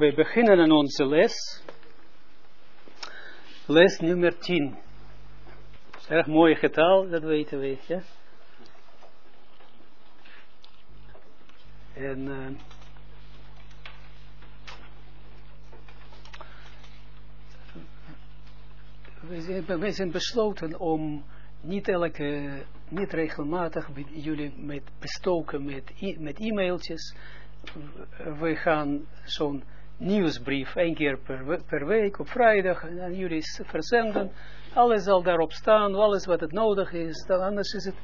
we beginnen aan onze les. Les nummer 10. Erg mooi getal, dat weten we. Ja? En uh, we, zijn, we zijn besloten om niet elke, niet regelmatig jullie met bestoken met, met e-mailtjes. We gaan zo'n nieuwsbrief één keer per, per week op vrijdag aan jullie verzenden. Alles zal daarop staan, alles wat het nodig is. Dan anders is het,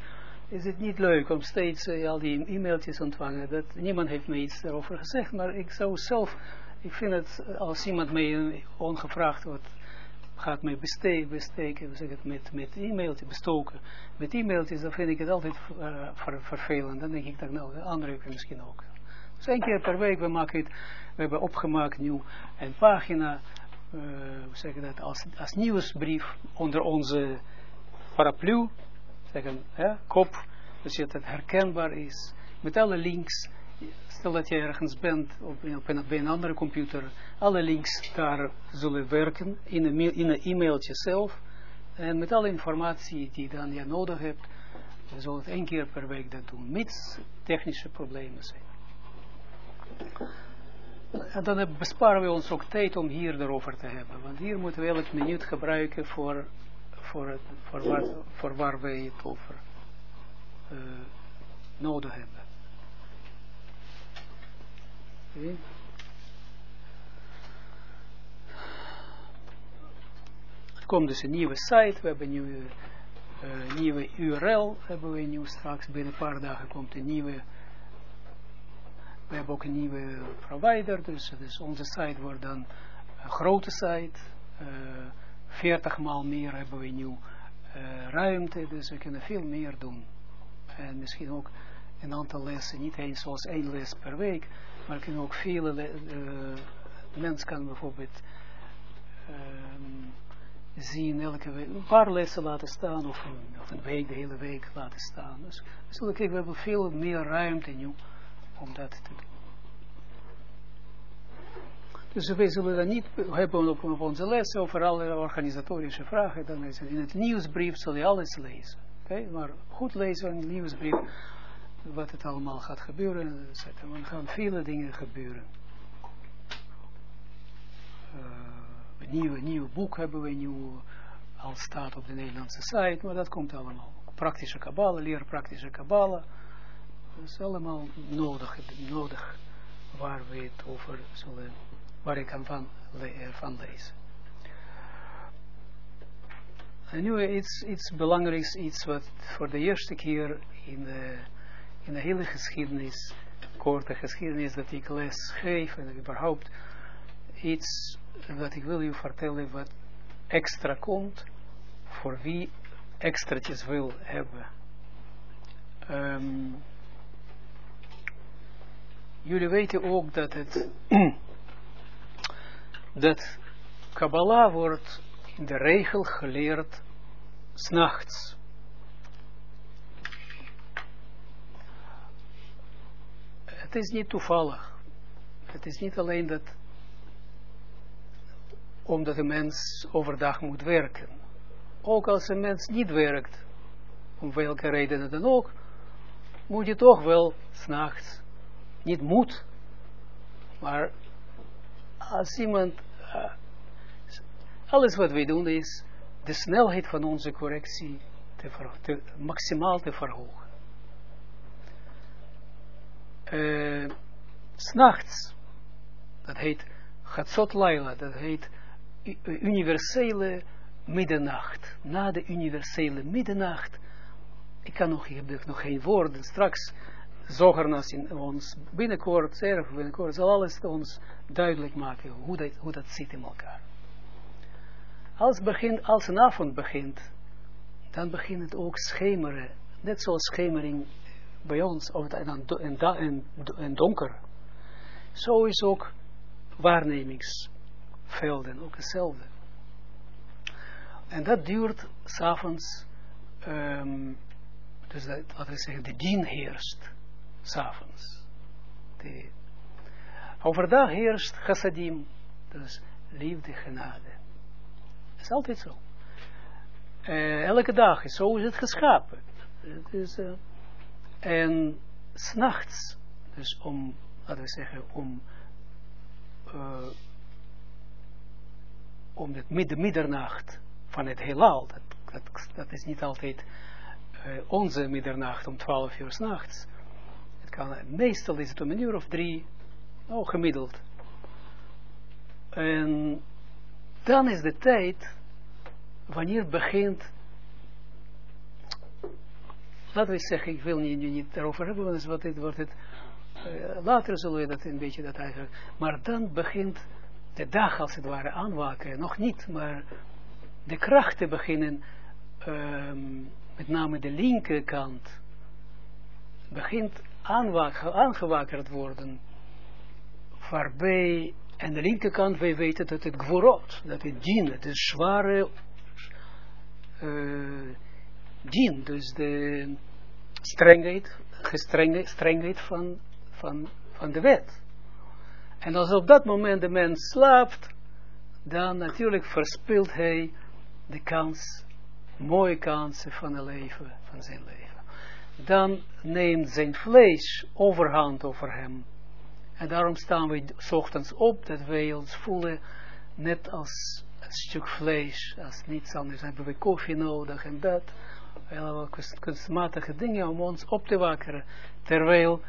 is het niet leuk om steeds uh, al die e-mailtjes ontvangen. Dat, niemand heeft me iets daarover gezegd, maar ik zou zelf, ik vind het, als iemand mij ongevraagd wordt, gaat mij besteken, besteken zeg het, met, met e-mailtjes, bestoken. Met e-mailtjes, dan vind ik het altijd ver, vervelend. Dan denk ik, dat nou, de andere misschien ook. Dus één keer per week, we maken het, we hebben opgemaakt nu een pagina, uh, hoe zeg je dat, als, als nieuwsbrief onder onze paraplu, zeggen, kop, dus dat het herkenbaar is, met alle links, stel dat je ergens bent, op, op, een, op een andere computer, alle links daar zullen werken, in een, in een e-mailtje zelf, en met alle informatie die dan je nodig hebt, we zullen het één keer per week dat doen, mits technische problemen zijn. En dan besparen we ons ook tijd om hier erover te hebben. Want hier moeten we elk minuut gebruiken voor, voor, het, voor, waar, voor waar wij het over uh, nodig hebben. Er komt dus een nieuwe site, we hebben een nieuwe, uh, nieuwe URL, hebben we nu straks, binnen een paar dagen komt een nieuwe we hebben ook een nieuwe provider, dus, dus onze site wordt dan een grote site. Uh, 40 maal meer hebben we nu uh, ruimte, dus we kunnen veel meer doen. En misschien ook een aantal lessen, niet eens zoals één les per week, maar we kunnen ook vele, uh, mens kan bijvoorbeeld um, zien elke week, een paar lessen laten staan, of een, of een week, de hele week laten staan. Dus, dus we hebben veel meer ruimte nu om dat te doen. Dus we zullen dan niet hebben op, op onze les over alle organisatorische vragen. Dan is in het nieuwsbrief zal je alles lezen. Okay? Maar goed lezen in het nieuwsbrief wat het allemaal gaat gebeuren. Er gaan vele dingen gebeuren. Uh, een nieuw, nieuw boek hebben we nu al staat op de Nederlandse site, maar dat komt allemaal. Praktische kabbalen, leer praktische kabbalen. Is allemaal nodig, nodig waar we het over zullen, waar ik van, le van lezen. En nu iets, iets belangrijks, iets wat voor de eerste keer in de, in de hele geschiedenis, korte geschiedenis dat ik les geef en überhaupt iets wat ik wil u vertellen wat extra komt voor wie extraatjes wil hebben. Um, jullie weten ook dat het dat Kabbalah wordt in de regel geleerd s'nachts. Het is niet toevallig. Het is niet alleen dat omdat een mens overdag moet werken. Ook als een mens niet werkt, om welke redenen dan ook, moet je toch wel s'nachts niet moet, maar als iemand, uh, alles wat wij doen is de snelheid van onze correctie te, te maximaal te verhogen. Uh, S'nachts, dat heet Chatzot Laila, dat heet universele middernacht. Na de universele middernacht, ik kan nog, ik heb nog geen woorden, straks Zogernas in ons binnenkort, zeer binnenkort, zal alles ons duidelijk maken hoe dat, hoe dat zit in elkaar. Als, begin, als een avond begint, dan begint het ook schemeren. Net zoals schemering bij ons, en, donker. Zo is ook waarnemingsvelden ook hetzelfde. En dat duurt s'avonds, um, dus dat, wat we zeggen, de dien heerst s'avonds. Overdag heerst chassadim, dus liefde, genade. Dat is altijd zo. Uh, elke dag is zo is het geschapen. Het is, uh, en s'nachts, dus om, laten we zeggen, om, uh, om het midden, middernacht van het heelal, dat, dat, dat is niet altijd onze middernacht om 12 uur s'nachts. Meestal is het om een uur of drie, nou gemiddeld. En dan is de tijd wanneer begint, laten we zeggen, ik wil niet, niet daarover hebben, want wat dit wordt het, uh, later zullen we dat een beetje dat eigenlijk, maar dan begint de dag als het ware aanwaken, nog niet, maar de krachten beginnen, um, met name de linkerkant, begint aangewakkerd worden, waarbij aan de linkerkant wij weten dat het gvorot, dat het dien, het is zware uh, dien, dus de strengheid, gestrengheid strengheid van, van, van de wet. En als op dat moment de mens slaapt, dan natuurlijk verspilt hij de kans, mooie kansen van het leven, van zijn leven. Dan neemt zijn vlees overhand over hem. En daarom staan we ochtends op, dat wij ons voelen net als een stuk vlees, als niets anders. hebben we koffie nodig en dat. Wel kunstmatige dingen om ons op te wakkeren. Terwijl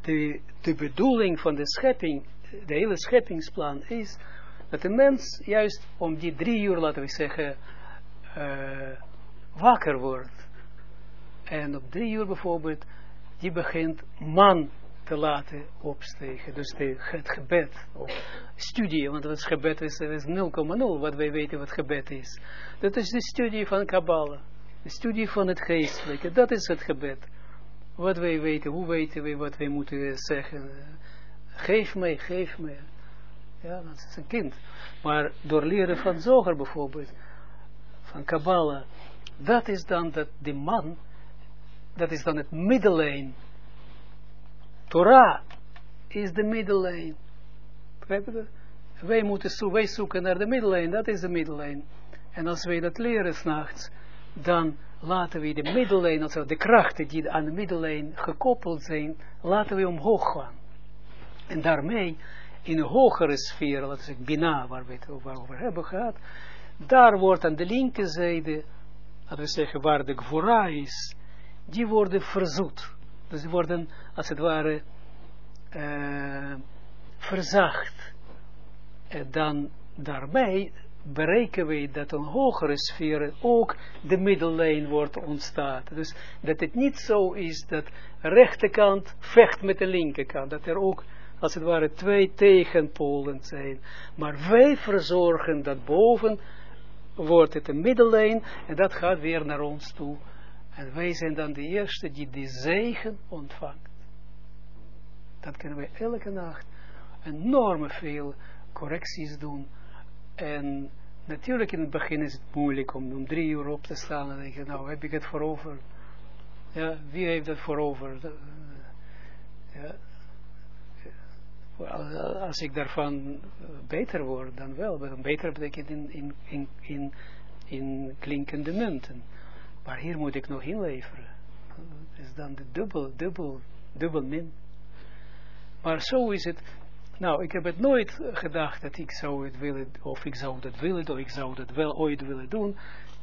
de, de bedoeling van de schepping, de hele scheppingsplan is, dat de mens juist om die drie uur, laten we zeggen, uh, wakker wordt. En op drie uur bijvoorbeeld, die begint man te laten opstegen. Dus de, het gebed, of studie, want het gebed is, is 0,0 wat wij weten wat gebed is. Dat is de studie van Kabbalah. De studie van het geestelijke, dat is het gebed. Wat wij weten, hoe weten we wat wij moeten zeggen. Geef mij, geef mij. Ja, dat is een kind. Maar door leren van Zoger bijvoorbeeld, van Kabbalah, dat is dan dat de man, dat is dan het middellijn Torah is de middellijn. Wij moeten zo, wij zoeken naar de middellijn, dat is de middellijn. En als wij dat leren s'nachts, dan laten we de middellijn, also de krachten die aan de middellijn gekoppeld zijn, laten we omhoog gaan. En daarmee, in een hogere sfeer, laten we zeggen, Bina, waar we het over hebben gehad, daar wordt aan de linkerzijde, laten we zeggen, waar de Gvora is, die worden verzoet. Dus die worden, als het ware, uh, verzacht. En dan daarbij bereiken we dat een hogere sfeer ook de middellijn wordt ontstaat. Dus dat het niet zo is dat rechterkant vecht met de linkerkant. Dat er ook, als het ware, twee tegenpolen zijn. Maar wij verzorgen dat boven wordt het een middellijn en dat gaat weer naar ons toe. En wij zijn dan de eerste die die zegen ontvangt. Dat kunnen we elke nacht enorme veel correcties doen. En natuurlijk in het begin is het moeilijk om om drie uur op te staan en denken, nou heb ik het voor over. Ja, wie heeft het voor over? Ja. Als ik daarvan beter word, dan wel. Beter betekent in, in, in, in klinkende munten. Maar hier moet ik nog inleveren. Dat is dan de dubbel, dubbel, dubbel min. Maar zo is het. Nou, ik heb het nooit gedacht dat ik zou het willen, of ik zou dat willen, of ik zou dat wel ooit willen doen.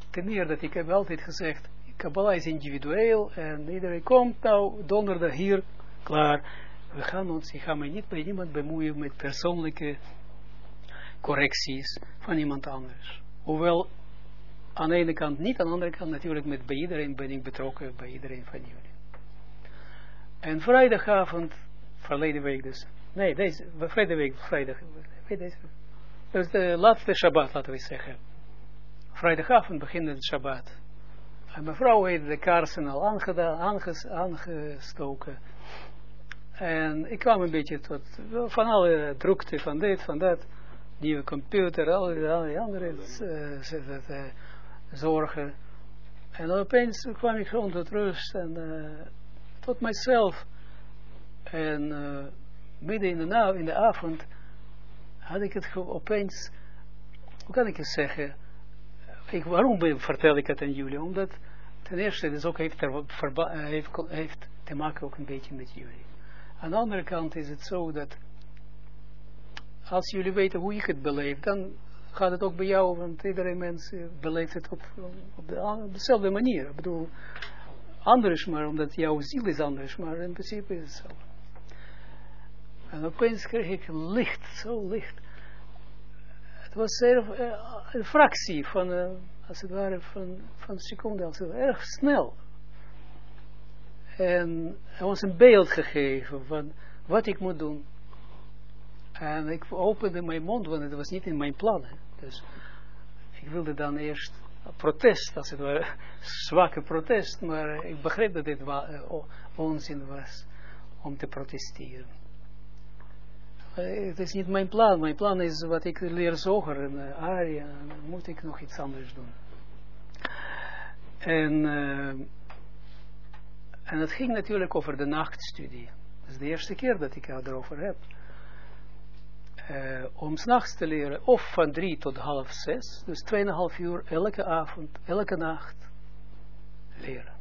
Ten meer dat ik heb altijd gezegd, Kabbalah is individueel en iedereen komt, nou, donderdag hier, klaar. We gaan ons, ik ga me niet bij iemand bemoeien met persoonlijke correcties van iemand anders. Hoewel aan de ene kant niet, aan de andere kant natuurlijk met bij iedereen ben ik betrokken, bij iedereen van jullie. En vrijdagavond, verleden week dus, nee, deze, vrijdag week, vrijdag, deze, dus de laatste Shabbat, laten we zeggen. Vrijdagavond begint het Shabbat. En mevrouw heeft de kaarsen al aangedaan, aanges, aangestoken. En ik kwam een beetje tot, van alle drukte, van dit, van dat, nieuwe computer, al die andere uh, zorgen. En opeens kwam ik gewoon tot rust en uh, tot mijzelf. En uh, midden in de, in de avond, had ik het opeens, hoe kan ik het zeggen, ik, waarom vertel ik het aan jullie? Omdat ten eerste, het ook heeft, heeft, heeft te maken ook een beetje met jullie. Aan de andere kant is het zo dat als jullie weten hoe ik het beleef, dan gaat het ook bij jou, want iedereen mens beleeft het op, de, op dezelfde manier. Ik bedoel, anders maar, omdat jouw ziel is anders, maar in principe is het zo. En opeens kreeg ik licht, zo licht. Het was er, uh, een fractie van, als het ware, van, van seconde, als het erg snel. En hij was een beeld gegeven van wat ik moet doen. En ik opende mijn mond, want het was niet in mijn plannen. Dus ik wilde dan eerst protest, als het ware, zwakke protest, maar ik begreep dat dit onzin was om te protesteren. Het is niet mijn plan, mijn plan is wat ik leer zoger en uh, aria, dan moet ik nog iets anders doen. En, en het ging natuurlijk over de nachtstudie. Dat is de eerste keer dat ik erover heb uh, om s'nachts te leren, of van drie tot half zes, dus tweeënhalf uur elke avond, elke nacht leren.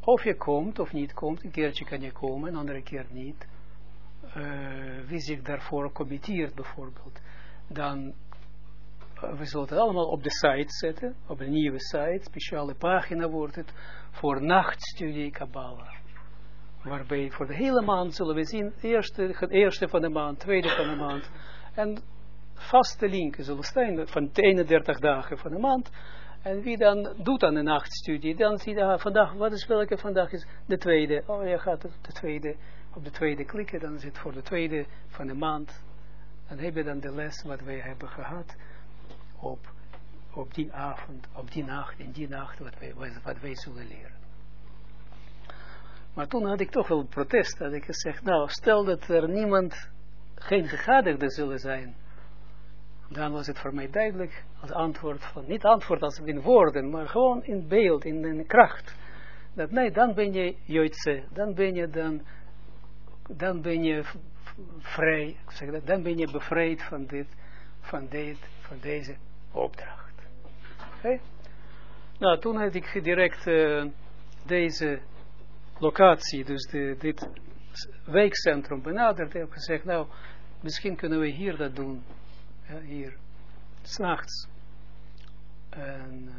Of je komt of niet komt, een keertje kan je komen, een andere keer niet. Uh, wie zich daarvoor committeert bijvoorbeeld, dan uh, we zullen het allemaal op de site zetten, op een nieuwe site, speciale pagina wordt het, voor nachtstudie Kabbalah waarbij voor de hele maand zullen we zien, eerste, eerste van de maand, tweede van de maand, en vaste linken zullen staan van 31 dagen van de maand, en wie dan doet aan de nachtstudie, dan zie je ah, vandaag, wat is welke vandaag is? De tweede, oh je gaat op de tweede, op de tweede klikken, dan is het voor de tweede van de maand, dan heb je dan de les wat wij hebben gehad op, op die avond, op die nacht, in die nacht, wat wij, wat wij zullen leren. Maar toen had ik toch wel protest, had ik gezegd, nou, stel dat er niemand, geen gegadigde zullen zijn, dan was het voor mij duidelijk als antwoord van, niet antwoord als in woorden, maar gewoon in beeld, in, in kracht. Dat nee, dan ben je Joodse, dan ben je dan, dan ben je vrij, zeg dat, dan ben je bevrijd van dit, van dit, van deze opdracht. Oké? Nou, toen had ik direct uh, deze locatie, dus de, dit wijkcentrum benaderd, heb gezegd, nou, misschien kunnen we hier dat doen, ja, hier, s'nachts. En uh,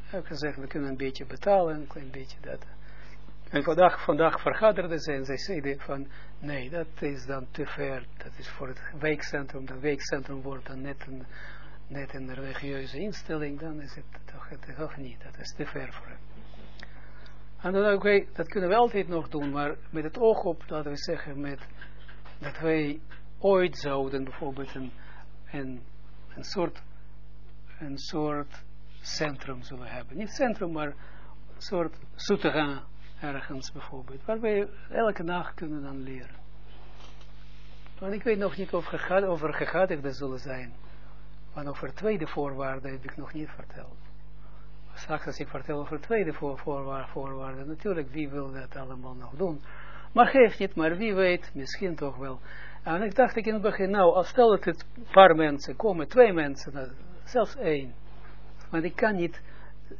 heb gezegd, we kunnen een beetje betalen, een klein beetje dat. En vandaag, vandaag vergaderden ze en zij zeiden van, nee, dat is dan te ver, dat is voor het wijkcentrum, dat wijkcentrum wordt dan net een, net een religieuze instelling, dan is het toch, toch niet, dat is te ver voor hem. En dan, oké, dat kunnen we altijd nog doen, maar met het oog op, laten we zeggen, met, dat wij ooit zouden bijvoorbeeld een, een, een, soort, een soort centrum zullen hebben. Niet centrum, maar een soort souterrain ergens bijvoorbeeld, waar wij elke nacht kunnen dan leren. Want ik weet nog niet of, gegad, over gegadigden zullen zijn. Want over tweede voorwaarde heb ik nog niet verteld straks als ik vertel over tweede voor, voorwaarden, natuurlijk, wie wil dat allemaal nog doen. Maar geeft niet, maar wie weet, misschien toch wel. En ik dacht ik in het begin, nou, als stel dat het een paar mensen komen, twee mensen, nou, zelfs één. Want ik kan niet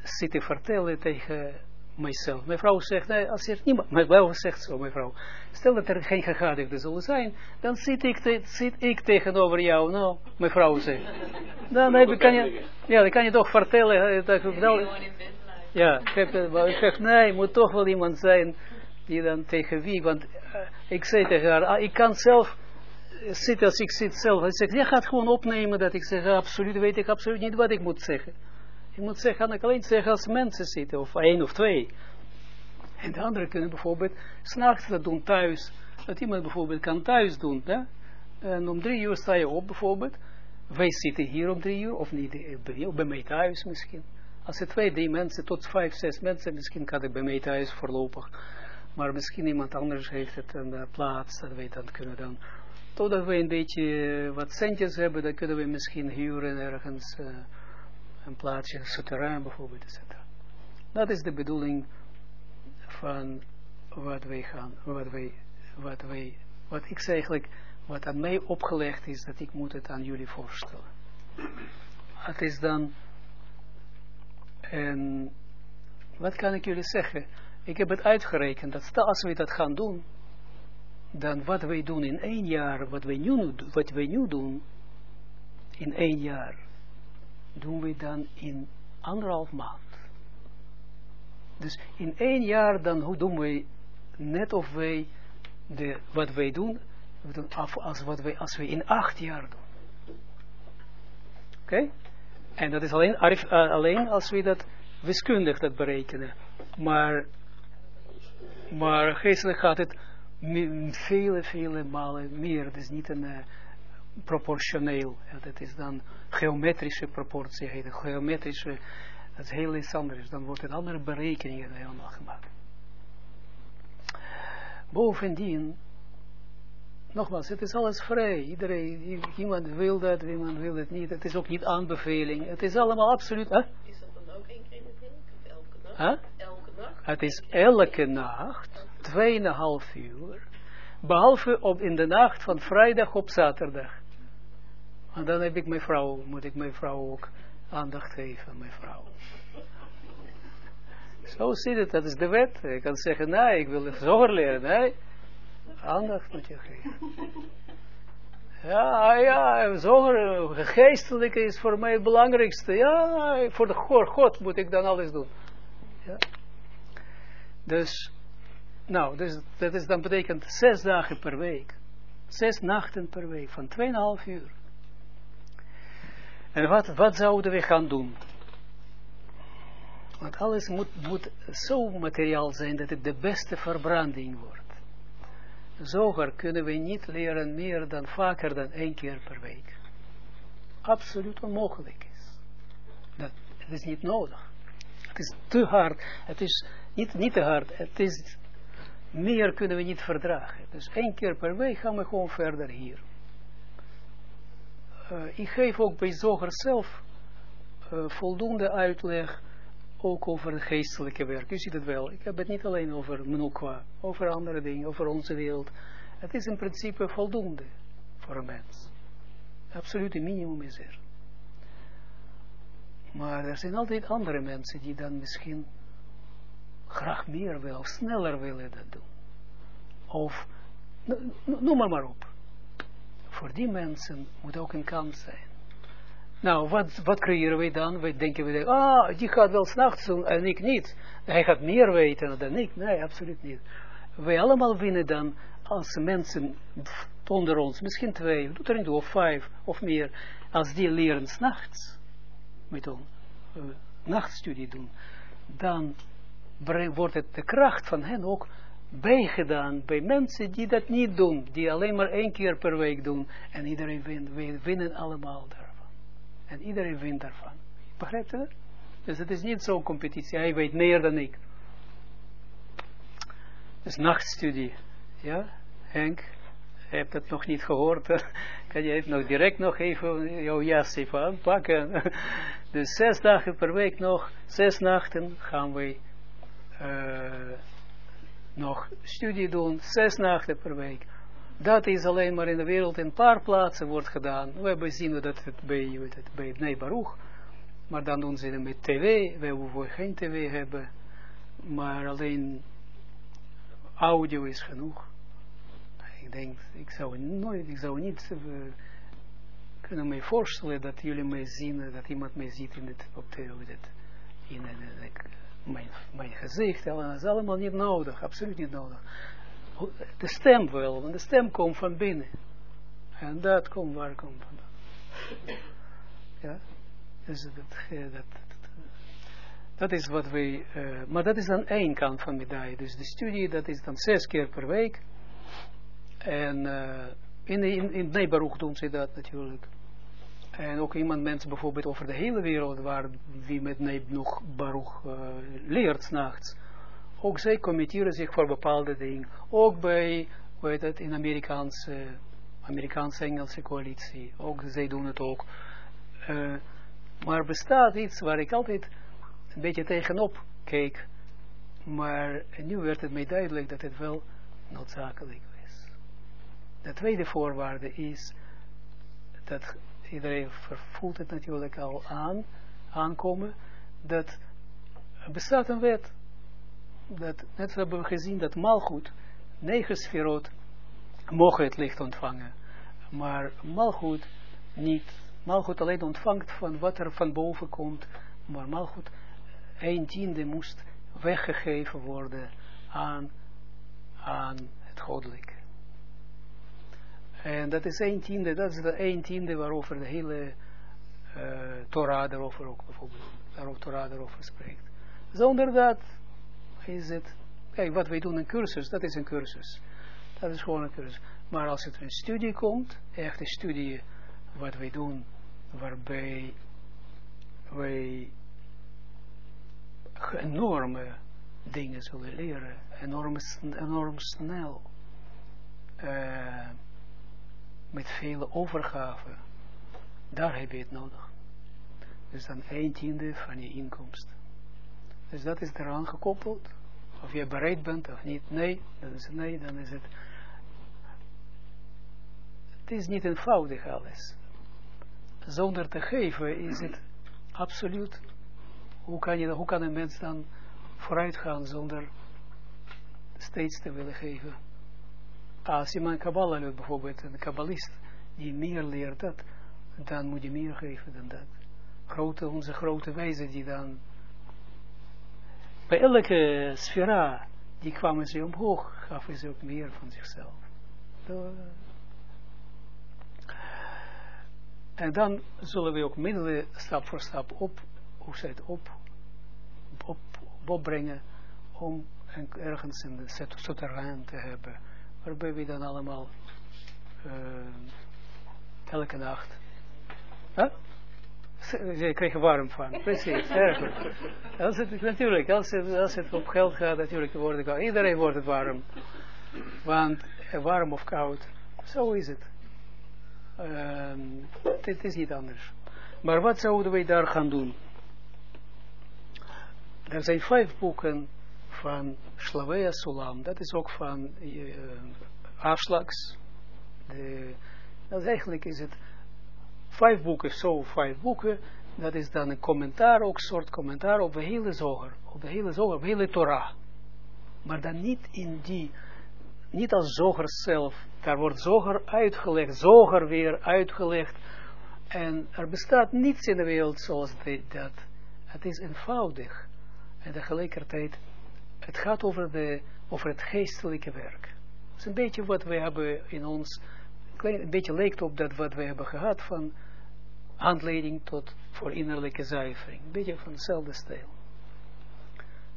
zitten vertellen tegen mijzelf. Mijn vrouw zegt, nee, als er niemand, mijn vrouw zegt zo, mijn vrouw, stel dat er geen gegadigden zullen zijn, dan zit ik, te, zit ik tegenover jou, nou, mijn vrouw zegt. Dan heb, kan je, ja, dan kan je toch vertellen, dat, dat, ja, ik zeg, nee, moet toch wel iemand zijn die dan tegen wie, want uh, ik zei tegen haar, ah, ik kan zelf zitten als ik zit zelf. Hij zegt, jij gaat gewoon opnemen dat ik zeg, absoluut weet ik absoluut niet wat ik moet zeggen. Je moet zeggen, kan ik alleen zeggen als mensen zitten, of één of twee. En de anderen kunnen bijvoorbeeld s'nachts dat doen thuis. Dat iemand bijvoorbeeld kan thuis doen. Hè? En om drie uur sta je op bijvoorbeeld. Wij zitten hier om drie uur, of niet, eh, bij mij thuis misschien. Als er twee, drie mensen, tot vijf, zes mensen, misschien kan ik bij mij thuis voorlopig. Maar misschien iemand anders heeft het een uh, plaats, dat wij dan kunnen dan. Totdat we een beetje eh, wat centjes hebben, dan kunnen we misschien huren ergens... Uh, een plaatsje, souterrain bijvoorbeeld, etc. Dat is de bedoeling van wat wij gaan, wat wij wat wij, wat ik zeg eigenlijk, wat aan mij opgelegd is, dat ik moet het aan jullie voorstellen. Het is dan, en wat kan ik jullie zeggen? Ik heb het uitgerekend, dat als we dat gaan doen, dan wat wij doen in één jaar, wat wij nu, wat wij nu doen, in één jaar, doen we dan in anderhalf maand. Dus in één jaar dan hoe doen wij net of wij de, wat wij doen, we doen af, als, wat wij, als we in acht jaar doen. Oké? En dat is alleen, uh, alleen als we dat wiskundig dat berekenen. Maar, maar geestelijk gaat het vele, vele malen meer. Het is niet een uh, proportioneel. Ja, dat is dan geometrische proportie. Heet Geometrische, dat is heel iets anders. Dan wordt het andere berekeningen helemaal gemaakt. Bovendien, nogmaals, het is alles vrij. Iedereen, iemand wil dat, iemand wil het niet. Het is ook niet aanbeveling. Het is allemaal absoluut... Huh? Is dat dan ook één keer in de week? Elke nacht? Huh? Elke nacht? Het is elke nacht, tweeënhalf uur. Behalve op in de nacht van vrijdag op zaterdag. En dan heb ik mijn vrouw, moet ik mijn vrouw ook aandacht geven, mijn vrouw. Zo zit het, dat is de wet. Je kan zeggen, nee, ik wil zoger leren. Nee, aandacht moet je geven. Ja, ja, zoger, geestelijke is voor mij het belangrijkste. Ja, voor de God, God moet ik dan alles doen. Ja. Dus, nou, dus, dat is dan betekent zes dagen per week. Zes nachten per week, van 2,5 uur. En wat, wat zouden we gaan doen? Want alles moet, moet zo materiaal zijn dat het de beste verbranding wordt. Zoger kunnen we niet leren meer dan vaker dan één keer per week. Absoluut onmogelijk is. Dat, is niet nodig. Het is te hard. Het is niet, niet te hard. Het is, meer kunnen we niet verdragen. Dus één keer per week gaan we gewoon verder hier. Uh, ik geef ook bij Zoger zelf uh, voldoende uitleg ook over het geestelijke werk. U ziet het wel. Ik heb het niet alleen over Menukwa, over andere dingen, over onze wereld. Het is in principe voldoende voor een mens. Absoluut een minimum is er. Maar er zijn altijd andere mensen die dan misschien graag meer willen of sneller willen dat doen. Of, noem maar maar op. Voor die mensen moet ook een kans zijn. Nou, wat, wat creëren wij dan? Wij denken we, ah, die gaat wel s'nachts doen en ik niet. Hij gaat meer weten dan ik. Nee, absoluut niet. Wij allemaal winnen dan als mensen onder ons, misschien twee, doet er niet of vijf of meer, als die leren s'nachts, met een uh, nachtstudie doen, dan wordt het de kracht van hen ook bijgedaan bij mensen die dat niet doen, die alleen maar één keer per week doen en iedereen wint, we winnen allemaal daarvan. En iedereen wint daarvan. Begrijpt u dat? Dus het is niet zo'n competitie, hij weet meer dan ik. Dus nachtstudie, ja, Henk, je hebt het nog niet gehoord, kan je nog direct nog even jouw jas even aanpakken. Dus zes dagen per week nog, zes nachten gaan uh, nog studie doen, zes nachten per week. Dat is alleen maar in de wereld in een paar plaatsen wordt gedaan. We hebben zien dat het bij, het, bij Nee Baruch, maar dan doen ze het met tv, we hoeven geen tv hebben, maar alleen audio is genoeg. Ik denk, ik zou nooit, ik zou niet uh, kunnen me voorstellen dat jullie mij zien, dat iemand mij ziet in het, op de, in, in, mijn, mijn gezicht, dat is allemaal niet nodig, absoluut niet nodig. De stem wel, want de stem komt van binnen. En dat komt, waar komt vandaan? Ja, dus dat, dat, dat is wat wij, uh, maar dat is dan één kant van medaille. Dus de studie, dat is dan zes keer per week. En uh, in, in, in Neibaruch doen ze dat natuurlijk. En ook iemand, mensen bijvoorbeeld over de hele wereld, waar wie met nog Baruch uh, leert s'nachts. Ook zij committeren zich voor bepaalde dingen. Ook bij, hoe heet het, in Amerikaanse, Amerikaanse-Engelse coalitie. Ook zij doen het ook. Uh, maar bestaat iets waar ik altijd een beetje tegenop keek. Maar nu werd het mij duidelijk dat het wel noodzakelijk is. De tweede voorwaarde is, dat iedereen voelt het natuurlijk al aan, aankomen, dat bestaat een wet, dat net hebben we gezien dat malgoed, negen sferot, mogen het licht ontvangen, maar malgoed niet, malgoed alleen ontvangt van wat er van boven komt, maar malgoed, een tiende moest weggegeven worden aan, aan het goddelijke. En dat is een tiende, dat is de een tiende waarover de hele uh, Torah erover ook bijvoorbeeld, waarover Torah erover spreekt. Zonder dat is het, kijk wat wij doen een cursus, dat is een cursus. Dat is gewoon een cursus. Maar als het een studie komt, echt een studie wat wij doen, waarbij wij enorme dingen zullen leren, enorm, enorm snel, uh, met vele overgave, daar heb je het nodig. Dus dan een tiende van je inkomst. Dus dat is eraan gekoppeld. Of je bereid bent of niet. Nee, dan is het nee, dan is het. Het is niet eenvoudig alles. Zonder te geven is het absoluut. Hoe kan, je, hoe kan een mens dan vooruit gaan zonder steeds te willen geven? Als iemand Kabbalah leert, bijvoorbeeld een kabbalist, die meer leert dat, dan moet je meer geven dan dat. Grote, onze grote wijzen die dan bij elke sfera, die kwamen ze omhoog, gaven ze ook meer van zichzelf. En dan zullen we ook middelen stap voor stap op, hoe zij het op, op, opbrengen, om ergens een souterrain te hebben, waarbij we dan allemaal uh, elke nacht, huh? ze kregen warm van, precies, erg goed. Als het, natuurlijk, als het, op geld gaat, natuurlijk wordt het iedereen wordt het warm. Want warm of koud, zo is het. Um, het is niet anders. Maar wat zouden wij daar gaan doen? Er zijn vijf boeken van Slavea Sulam. Dat is ook van uh, dat eigenlijk is het vijf boeken, zo vijf boeken, dat is dan een commentaar, ook soort commentaar op de hele zoger, op de hele zoger, op de hele Torah. Maar dan niet in die, niet als zoger zelf, daar wordt zoger uitgelegd, zoger weer uitgelegd, en er bestaat niets in de wereld zoals dat. Het is eenvoudig. En tegelijkertijd, het gaat over, de, over het geestelijke werk. Het is een beetje wat we hebben in ons een beetje lijkt op dat wat we hebben gehad van handleiding tot voor innerlijke zuivering. Een beetje van hetzelfde stijl.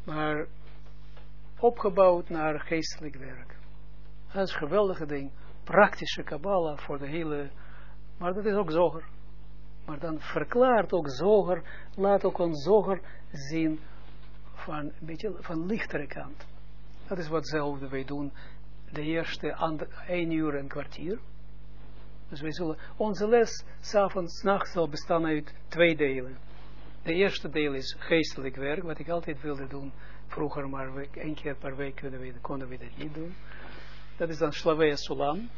Maar opgebouwd naar geestelijk werk. Dat is een geweldige ding. Praktische Kabbalah voor de hele... Maar dat is ook zoger. Maar dan verklaart ook zoger, laat ook een zoger zien van een beetje van lichtere kant. Dat is wat zelfde wij doen. De eerste één uur en kwartier dus wij zullen, onze les, s'avonds, nachts zal bestaan uit twee delen. De eerste deel is geestelijk werk, wat ik altijd wilde doen, vroeger, maar één keer per week konden we, konden we dat niet doen. Dat is dan Slavea Sulam.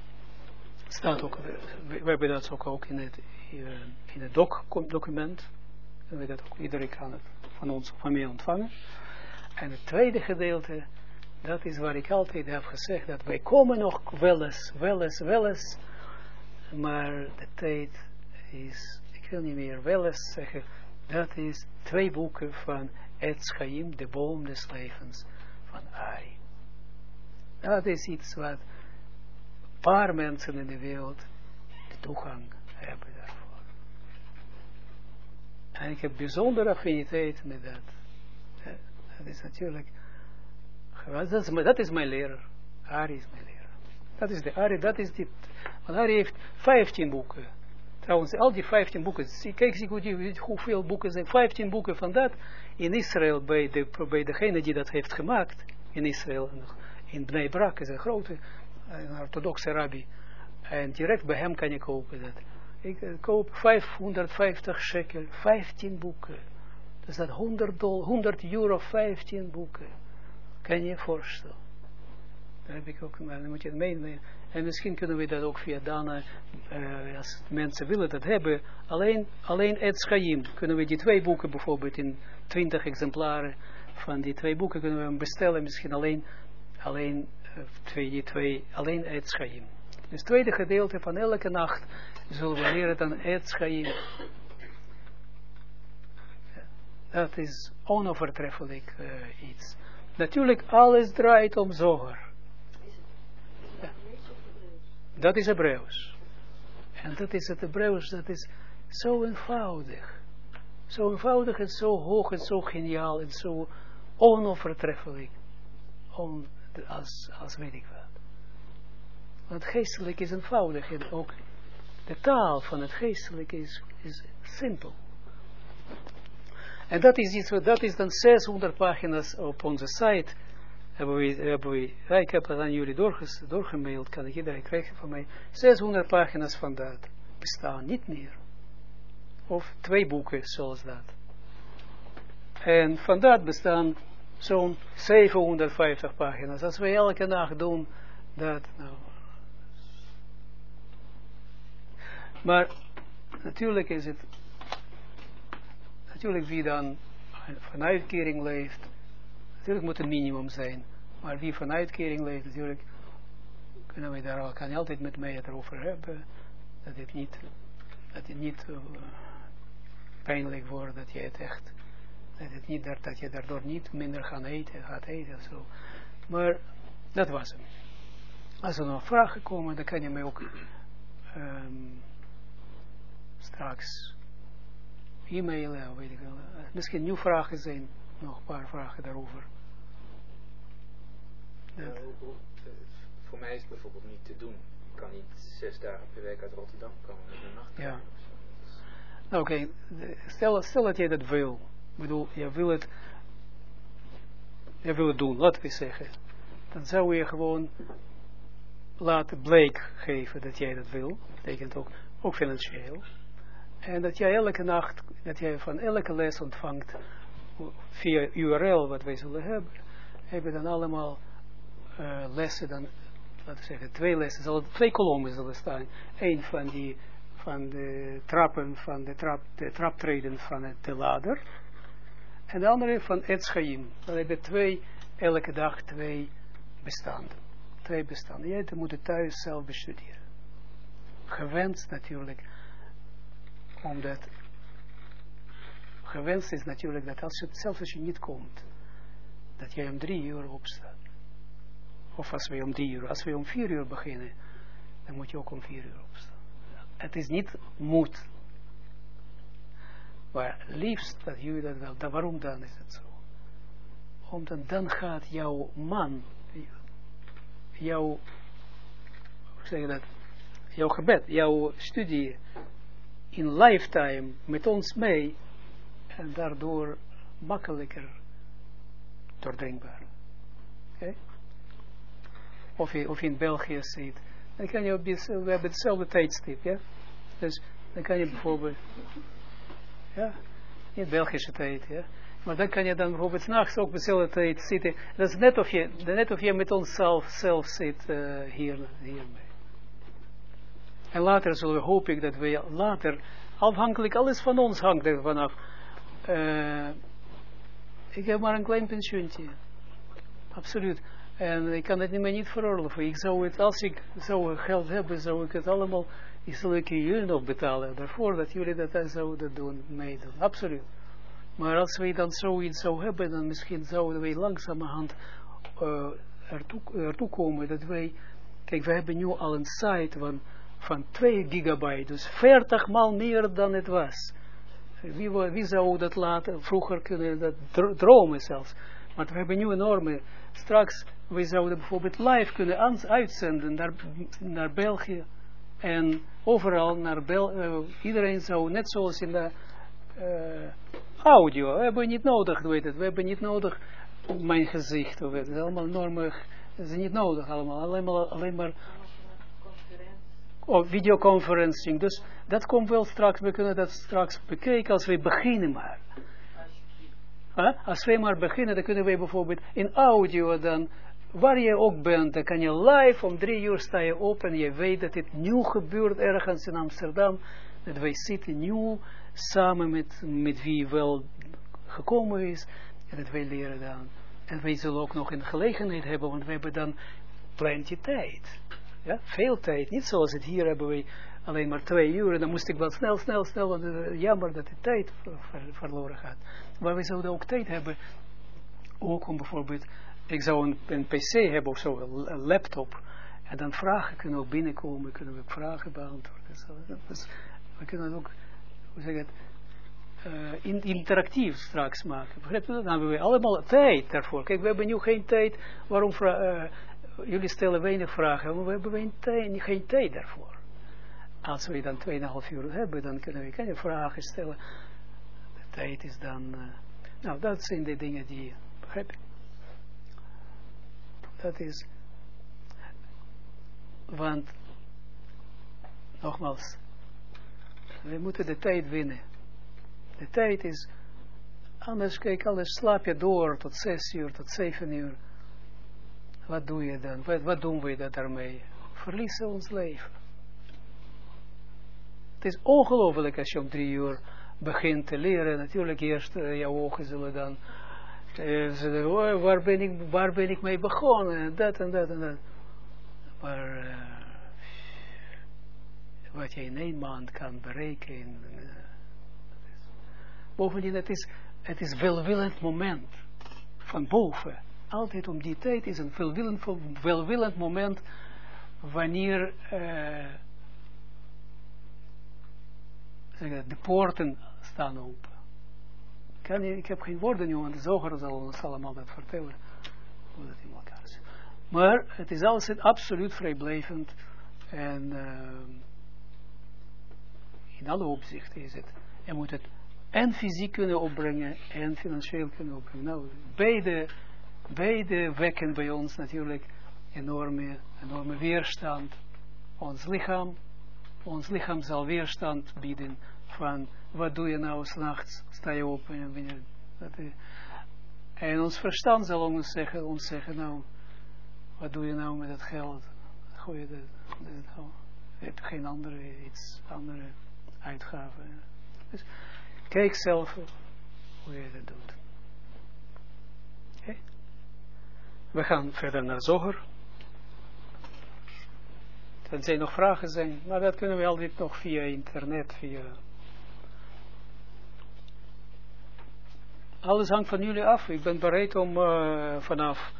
Staat ook, we, hebben dat ook, ook in het, uh, in het doc, document. En we dat ook, iedereen kan het van ons, van mij ontvangen. En het tweede gedeelte, dat is waar ik altijd heb gezegd, dat wij komen nog wel eens, wel eens, wel eens maar de tijd is, ik wil niet meer wel eens zeggen, dat is twee boeken van Het Chaim, de boom des levens, van Ari. Dat is iets wat paar mensen in de wereld toegang hebben. En ik heb bijzondere affiniteit met dat. Dat is natuurlijk, dat is, mijn leraar. Ari is mijn leraar. Dat is de Ari, dat is dit. Want Ari heeft 15 boeken. Trouwens, al die 15 boeken, kijk zie goed hoeveel boeken zijn. 15 boeken van dat in Israël, bij, de, bij degene die dat heeft gemaakt, in Israël, in Bnei Brak, is een grote, een orthodoxe rabbi. En direct bij hem kan je kopen dat. Ik uh, koop 550 shekel, 15 boeken. Dus dat 100, 100 euro, 15 boeken. Kan je je voorstellen. Daar heb ik ook, maar dan moet je het meenemen. En misschien kunnen we dat ook via Dana, uh, als mensen willen dat hebben, alleen, alleen het Schaim, kunnen we die twee boeken bijvoorbeeld in 20 exemplaren van die twee boeken kunnen we hem bestellen, misschien alleen, alleen, uh, twee, die twee, alleen het Schaim. Dus het tweede gedeelte van elke nacht zullen we leren dan het Schaim. Dat is onovertreffelijk uh, iets. Natuurlijk, alles draait om zoger. Dat is Hebreeuws. En dat is het Hebreeuws, dat is zo eenvoudig. Zo eenvoudig en zo hoog en zo geniaal en zo onovertreffelijk. Om, als, als weet ik wat. Want geestelijk is eenvoudig en ook de taal van het geestelijk is, is simpel. En dat is, iets, dat is dan 600 pagina's op onze site. Hebben we, hebben we, ik heb het aan jullie doorges, doorgemaild, kan ik iedereen krijgen van mij. 600 pagina's van dat bestaan niet meer. Of twee boeken zoals dat. En van dat bestaan zo'n 750 pagina's. Als we elke nacht doen, dat, nou. Maar natuurlijk is het Natuurlijk wie dan van uitkering leeft, natuurlijk moet een minimum zijn. Maar wie van uitkering leeft, natuurlijk kunnen we daar al, kan altijd met mij het erover hebben. Dat het niet, dat het niet uh, pijnlijk wordt, dat je het echt, dat, het niet, dat, je daardoor niet minder gaat eten, gaat eten of zo. Maar dat was het. Als er nog vragen komen, dan kan je mij ook um, straks e-mailen, weet ik wel. Misschien nieuwe vragen zijn, nog een paar vragen daarover. Ja, voor mij is het bijvoorbeeld niet te doen. Ik kan niet zes dagen per week uit Rotterdam komen met een nacht. Ja. Nou, oké, okay. stel, stel dat jij dat wil. Ik bedoel, je wil het, je wil het doen, laten we zeggen. Dan zou je gewoon laten bleek geven dat jij dat wil. Dat betekent ook, ook financieel. En dat jij elke nacht, dat jij van elke les ontvangt, via URL wat wij zullen hebben, hebben dan allemaal uh, lessen, dan, laten we zeggen, twee lessen, zal twee kolommen zullen staan. Eén van die, van de trappen, van de, trap, de traptreden van het, de ladder. En de andere van het schaim. Dan heb je twee, elke dag twee bestanden. Twee bestanden. Jij moet het thuis zelf bestuderen. Gewenst natuurlijk omdat gewenst is natuurlijk dat als je, zelfs als je niet komt, dat jij om drie uur opstaat. Of als we om drie uur, als we om vier uur beginnen, dan moet je ook om vier uur opstaan. Het is niet moed. Maar liefst dat jullie dat wel. Dan, waarom dan is het zo? Omdat dan gaat jouw man, jouw, hoe zeg je dat, jouw gebed, jouw studie, in lifetime met ons mee en daardoor makkelijker doordringbaar. Okay? Of, je, of in België zit, dan kan je op hetzelfde tijdstip, ja. Dus dan kan je bijvoorbeeld, ja, niet Belgische tijd, ja. Maar dan kan je dan bijvoorbeeld s'nachts ook op dezelfde tijd zitten. Dat is net of je, net of je met ons zelf, zelf zit uh, hier, hiermee. En later zullen we, hoop ik, dat we later, afhankelijk, alles van ons hangt er vanaf. Uh, ik heb maar een klein pensioentje. Absoluut. En ik kan het niet meer niet veroorloven. Ik zou het, als ik zou geld hebben, zou ik het allemaal, ik zal ik jullie nog betalen. Daarvoor dat jullie dat zouden doen, meedoen. Absoluut. Maar als wij dan zoiets zou hebben, dan misschien zouden wij langzamerhand uh, ertoe, ertoe komen dat wij, kijk, we hebben nu al een site van van 2 gigabyte, dus 40 maal meer dan het was. Wie, wie zou dat laten, vroeger kunnen dat dromen zelfs. Maar we hebben nu enorme, straks, we zouden bijvoorbeeld live kunnen uitzenden naar, naar België en overal naar België. Uh, iedereen zou, net zoals in de uh, audio, we hebben niet nodig, weet het, we hebben niet nodig mijn gezicht, of het allemaal enorme, het is niet nodig allemaal, alleen maar, alleen maar of videoconferencing. Dus dat komt wel straks, we kunnen dat straks bekijken als we beginnen maar. Huh? Als wij maar beginnen, dan kunnen wij bijvoorbeeld in audio dan waar je ook bent, dan kan je live om drie uur sta je op en je weet dat dit nieuw gebeurt ergens in Amsterdam. Dat wij zitten nieuw samen met, met wie wel gekomen is. En dat wij leren dan. En wij zullen ook nog een gelegenheid hebben, want we hebben dan plenty tijd. Ja, veel tijd. Niet zoals het hier hebben we alleen maar twee uur. En dan moest ik wel snel, snel, snel, want uh, jammer dat de tijd ver, ver, verloren gaat. Maar we zouden ook tijd hebben, ook om bijvoorbeeld, ik zou een, pc hebben of zo, een, laptop. En dan vragen kunnen ook binnenkomen, kunnen we vragen beantwoorden. Zo. Dus we kunnen ook, hoe zeg het, uh, in, interactief straks maken. Je? Dan hebben we allemaal tijd daarvoor. Kijk, we hebben nu geen tijd. Waarom uh, jullie stellen weinig vragen? Maar we hebben geen tijd, geen tijd daarvoor. Als we dan 2,5 uur hebben, dan kunnen we geen vragen stellen. De tijd is dan... Uh, nou, dat zijn de dingen die... Begrijp? Dat is... Want... Nogmaals... We moeten de tijd winnen. De tijd is, anders kijk, alles slaap je door tot zes uur, tot zeven uur. Wat doe je dan? Wat, doen we daarmee? Verliezen ons leven. Het is ongelooflijk als je om drie uur begint te leren. Natuurlijk eerst uh, jouw ogen zullen dan oh, waar, ben ik, waar ben ik mee begonnen? Dat en dat en dat. Maar uh, wat je in één maand kan bereiken Bovendien, het is, het is welwillend moment. Van boven. Altijd om die tijd is een welwillend, welwillend moment wanneer zeg de poorten staan open. Kan ik heb geen woorden nu, want de zoger zal ons allemaal dat vertellen. Hoe dat elkaar. Maar het is altijd absoluut vrijblijvend. En uh, in alle opzichten is het. Je moet het en fysiek kunnen opbrengen en financieel kunnen opbrengen. Nou, beide, beide wekken bij ons natuurlijk enorme, enorme weerstand. Ons lichaam, ons lichaam zal weerstand bieden van wat doe je nou s'nachts, sta je op en wanneer, dat, en ons verstand zal ons zeggen, ons zeggen, nou, wat doe je nou met het geld? Gooi je, dat, dat, je hebt geen andere, iets, andere uitgaven. Dus, Kijk zelf hoe je dat doet. We gaan verder naar Zoger. Tenzij nog vragen zijn, maar dat kunnen we altijd nog via internet, via... Alles hangt van jullie af. Ik ben bereid om uh, vanaf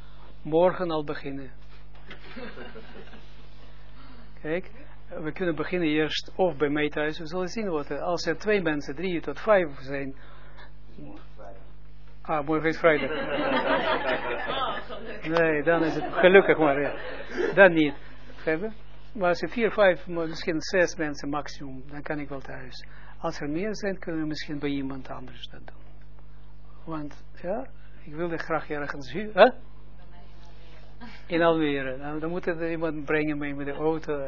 morgen al beginnen. Kijk we kunnen beginnen eerst of bij mij thuis. We zullen zien wat. Als er twee mensen, drie tot vijf zijn. Ah, morgen is vrijdag. Nee, dan is het gelukkig maar. Ja. Dan niet. Maar als er vier, vijf, misschien zes mensen maximum, dan kan ik wel thuis. Als er meer zijn, kunnen we misschien bij iemand anders dat doen. Want, ja, ik wilde graag ergens huur. Huh? in Almere. Nou, dan moet er iemand brengen mee met de auto.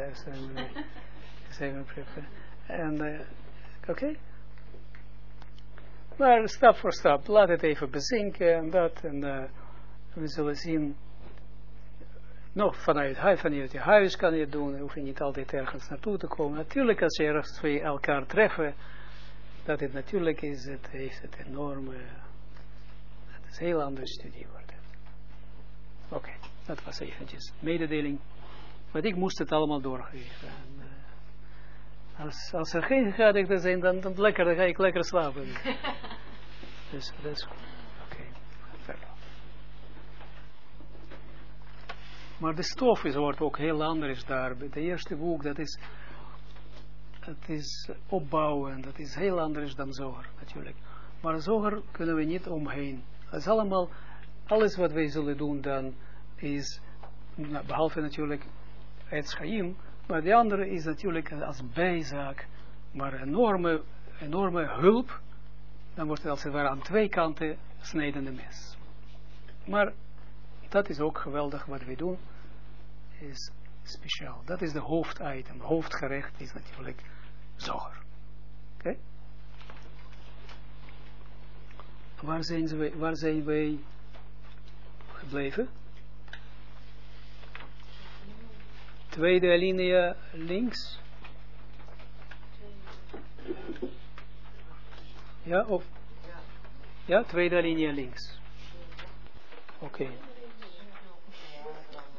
En, uh, oké. Okay. Maar stap voor stap, laat het even bezinken en dat. En uh, we zullen zien. Nog vanuit, vanuit je huis kan je het doen. Hoef je niet altijd ergens naartoe te komen. Natuurlijk als je ergens twee elkaar treffen. Dat het natuurlijk is, het heeft het enorme. Het is een heel andere studie worden. Oké. Okay. Dat was eventjes mededeling. Want ik moest het allemaal doorgeven. En, uh, als, als er geen gegadigden zijn, dan, dan, lekker, dan ga ik lekker slapen. dus dat is goed. Oké, verder. Maar de stof is, wordt ook heel anders daar. De eerste boek, dat is, het is opbouwen. Dat is heel anders dan zoger, natuurlijk. Maar zoger kunnen we niet omheen. Het is allemaal, alles wat wij zullen doen dan is, nou, behalve natuurlijk het schaim, maar de andere is natuurlijk als bijzaak, maar enorme, enorme hulp, dan wordt het als het ware aan twee kanten snijdende mes. Maar dat is ook geweldig wat we doen, is speciaal. Dat is de hoofditem, hoofdgerecht is natuurlijk zoger. Oké? Waar zijn, wij, waar zijn wij gebleven? tweede alinea links. Ja, of? Ja, tweede alinea links. Oké.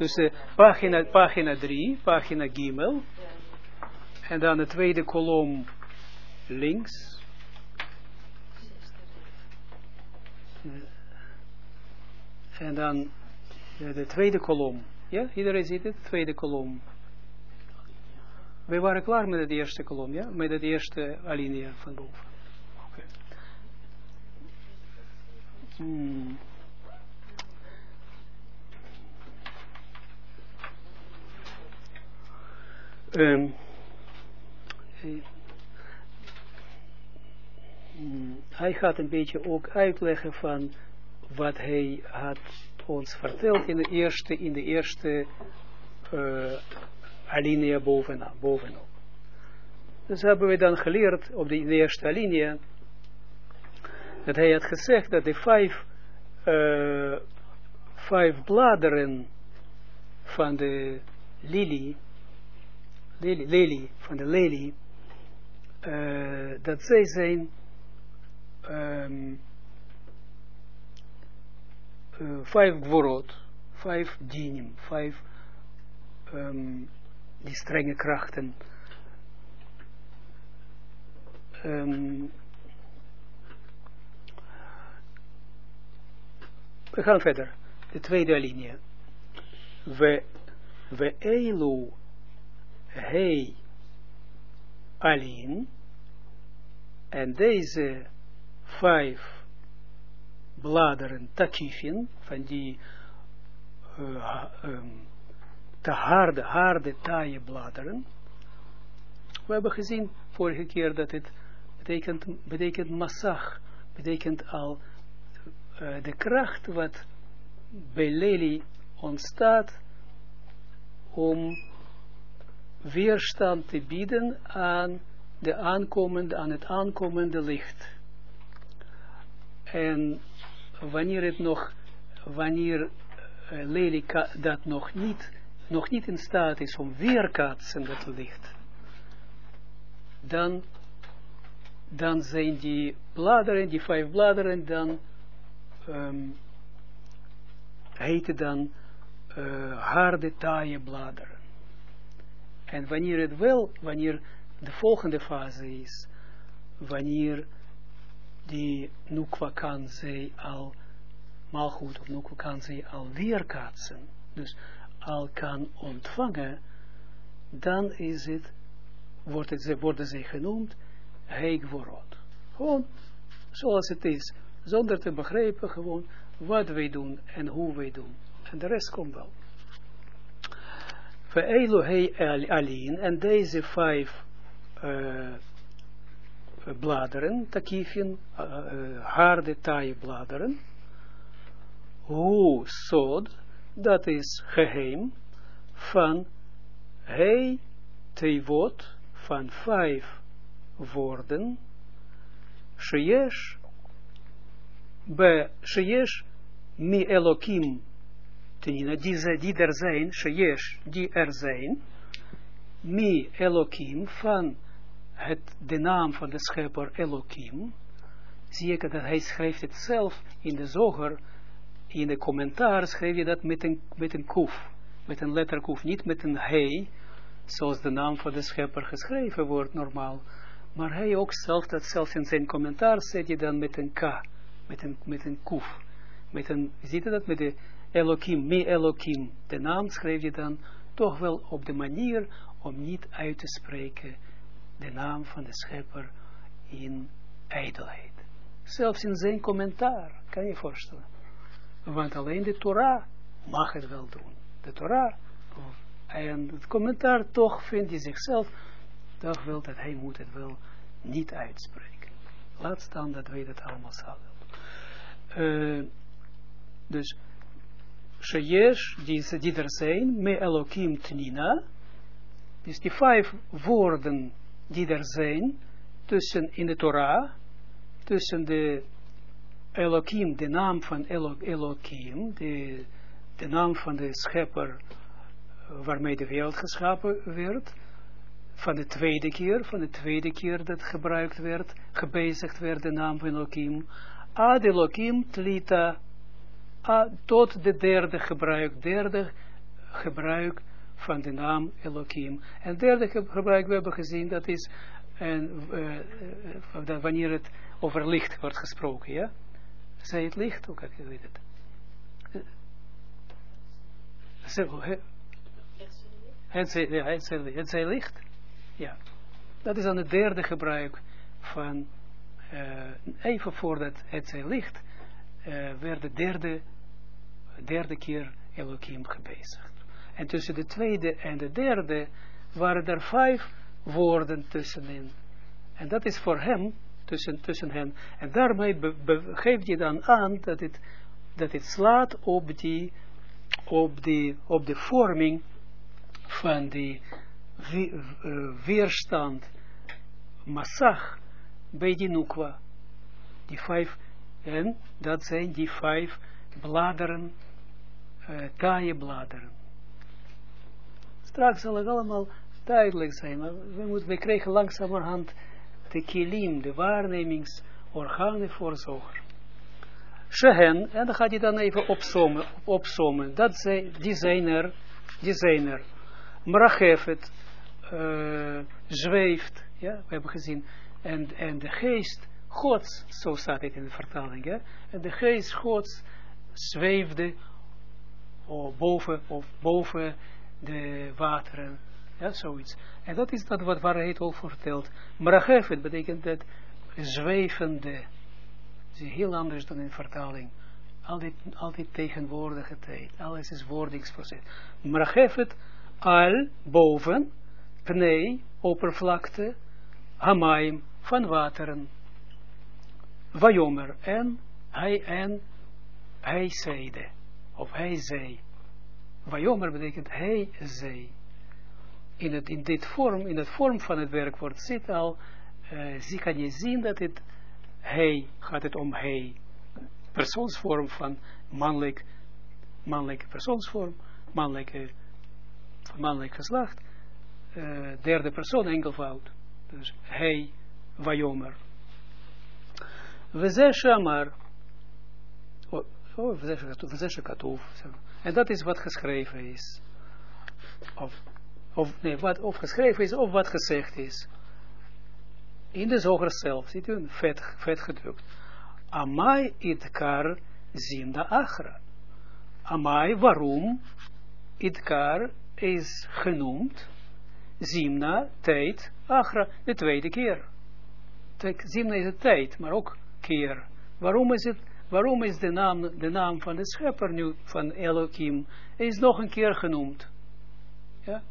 Dus uh, pagina, pagina 3, pagina Gimel. En dan de tweede kolom links. En dan de, de tweede kolom. Ja, iedereen ziet het, tweede kolom. We waren klaar met de eerste kolom, ja, met de eerste alinea van boven. Oké. Hmm. Um, hij gaat een beetje ook uitleggen van wat hij had ons verteld in de eerste, in de eerste uh, alinea bovenop, bovenop. Dus hebben we dan geleerd op de, eerste alinea dat hij had gezegd dat de vijf, uh, vijf bladeren van de lilie lelie, lelie van de lelie, uh, dat zij zijn um, uh, vijf gvorot, vijf dinim, vijf um, die strenge krachten. Um, we gaan verder. De tweede linie. We, we elu hij alleen en deze vijf bladeren takifin van die uh, um, te harde, harde taaie bladeren. We hebben gezien vorige keer dat het betekent, betekent massag, betekent al uh, de kracht wat bij Lely ontstaat om weerstand te bieden aan, de aankomende, aan het aankomende licht. En wanneer het nog, wanneer uh, Lelika dat nog niet, nog niet in staat is om weerkaatsen dat licht, dan, dan zijn die bladeren, die vijf bladeren, dan um, heten dan uh, harde taaie bladeren. En wanneer het wel, wanneer de volgende fase is, wanneer die Nukwa kan zij al, goed of Nukwa kan zij al weerkaatsen, dus al kan ontvangen, dan is het, wordt het, worden zij genoemd, heikvorot. Gewoon zoals het is, zonder te begrijpen gewoon wat wij doen en hoe wij doen. En de rest komt wel. Ve'elu hei alin, en deze vijf uh, bladeren, takifin, uh, uh, harde taaie bladeren, hoe sod, dat is geheim, van hei tevot, van vijf woorden, sheyesh, be sheyesh mi elokim die, die er zijn, sheyesh, die er zijn, mi Elohim, van het, de naam van de schepper Elohim, zie ik dat hij schrijft het zelf in de zoger, in de commentaar schrijf je dat met een, met een kuf, met een letterkuf, niet met een he, zoals de naam van de schepper geschreven wordt normaal, maar hij ook zelf, dat zelfs in zijn commentaar zet je dan met een k, met een, met een kuf, met een, ziet je dat, met de Elohim, me Elohim, de naam schrijf je dan toch wel op de manier om niet uit te spreken de naam van de schepper in ijdelheid. Zelfs in zijn commentaar, kan je voorstellen. Want alleen de Torah mag het wel doen. De Torah, en het commentaar toch vindt hij zichzelf, toch wel dat hij moet het wel niet uitspreken. Laat staan dat wij dat allemaal zouden. Uh, dus Sheyesh, die, die er zijn, me Elohim Tnina, dus die vijf woorden die er zijn, tussen in de Torah, tussen de Elohim, de naam van Elo, Elohim, de, de naam van de schepper waarmee de wereld geschapen werd, van de tweede keer, van de tweede keer dat gebruikt werd, gebezigd werd de naam van Elohim, ad Elohim tlita, a, tot de derde gebruik, derde gebruik van de naam Elohim. En derde gebruik, we hebben gezien, dat is en, uh, uh, wanneer het over licht wordt gesproken, ja? Zij het licht, ook ik weet het. Zij, het zij licht. Ja. Dat is dan het derde gebruik van, uh, even voordat het zij licht, uh, werd de derde, derde keer Elohim gebezigd. En tussen de tweede en de derde waren er vijf woorden tussenin. En dat is voor hem, tussen, tussen hen. En daarmee geeft hij dan aan dat het, dat het slaat op die, op die, op de vorming van die weerstand, massag, bij die nukwa. Die vijf, en dat zijn die vijf bladeren, uh, taaie bladeren. Straks zal het allemaal duidelijk zijn, maar we, moeten, we krijgen langzamerhand de kilim, de waarnemingsorganen voor zoger. Shehen, en dan gaat hij dan even opzommen, opzommen. Dat zijn, die zijn er. Mrachefet, uh, zweeft, ja, we hebben gezien, en, en de geest Gods, zo staat het in de vertaling, ja, en de geest Gods zweefde oh, boven, of boven de wateren, ja, zoiets. En dat is dat wat waar hij het over vertelt. Marachefet betekent dat zwevende, het is heel anders dan in vertaling. Altijd, altijd tegenwoordige tijd. Alles is wordingsproces. Marachefet, al, boven, pnei, oppervlakte, hamaim, van wateren. Vajomer, en hij en hij zeide, of hij zei. Vajomer betekent hij zei. In, het, in dit vorm, in het vorm van het werkwoord zit al, uh, zie kan je zien dat het hij, gaat het om hij. Persoonsvorm van mannelijk, mannelijke persoonsvorm, mannelijke, mannelijk geslacht uh, derde persoon enkelvoud. Dus hij, Vajomer. We zeggen maar, oh, we zeggen katoef. En dat is wat geschreven is. Of, of, nee, wat of geschreven is, of wat gezegd is. In de zoger zelf, ziet u, vet, vet gedrukt. Amai itkar zinda achra. Amai, waarom? Itkar is genoemd Zimna, tijd, Achra, de tweede keer. Zimna is het tijd, maar ook Waarom is het, waarom is de naam, de naam van de schepper nu, van Elohim, is nog een keer genoemd? Ja?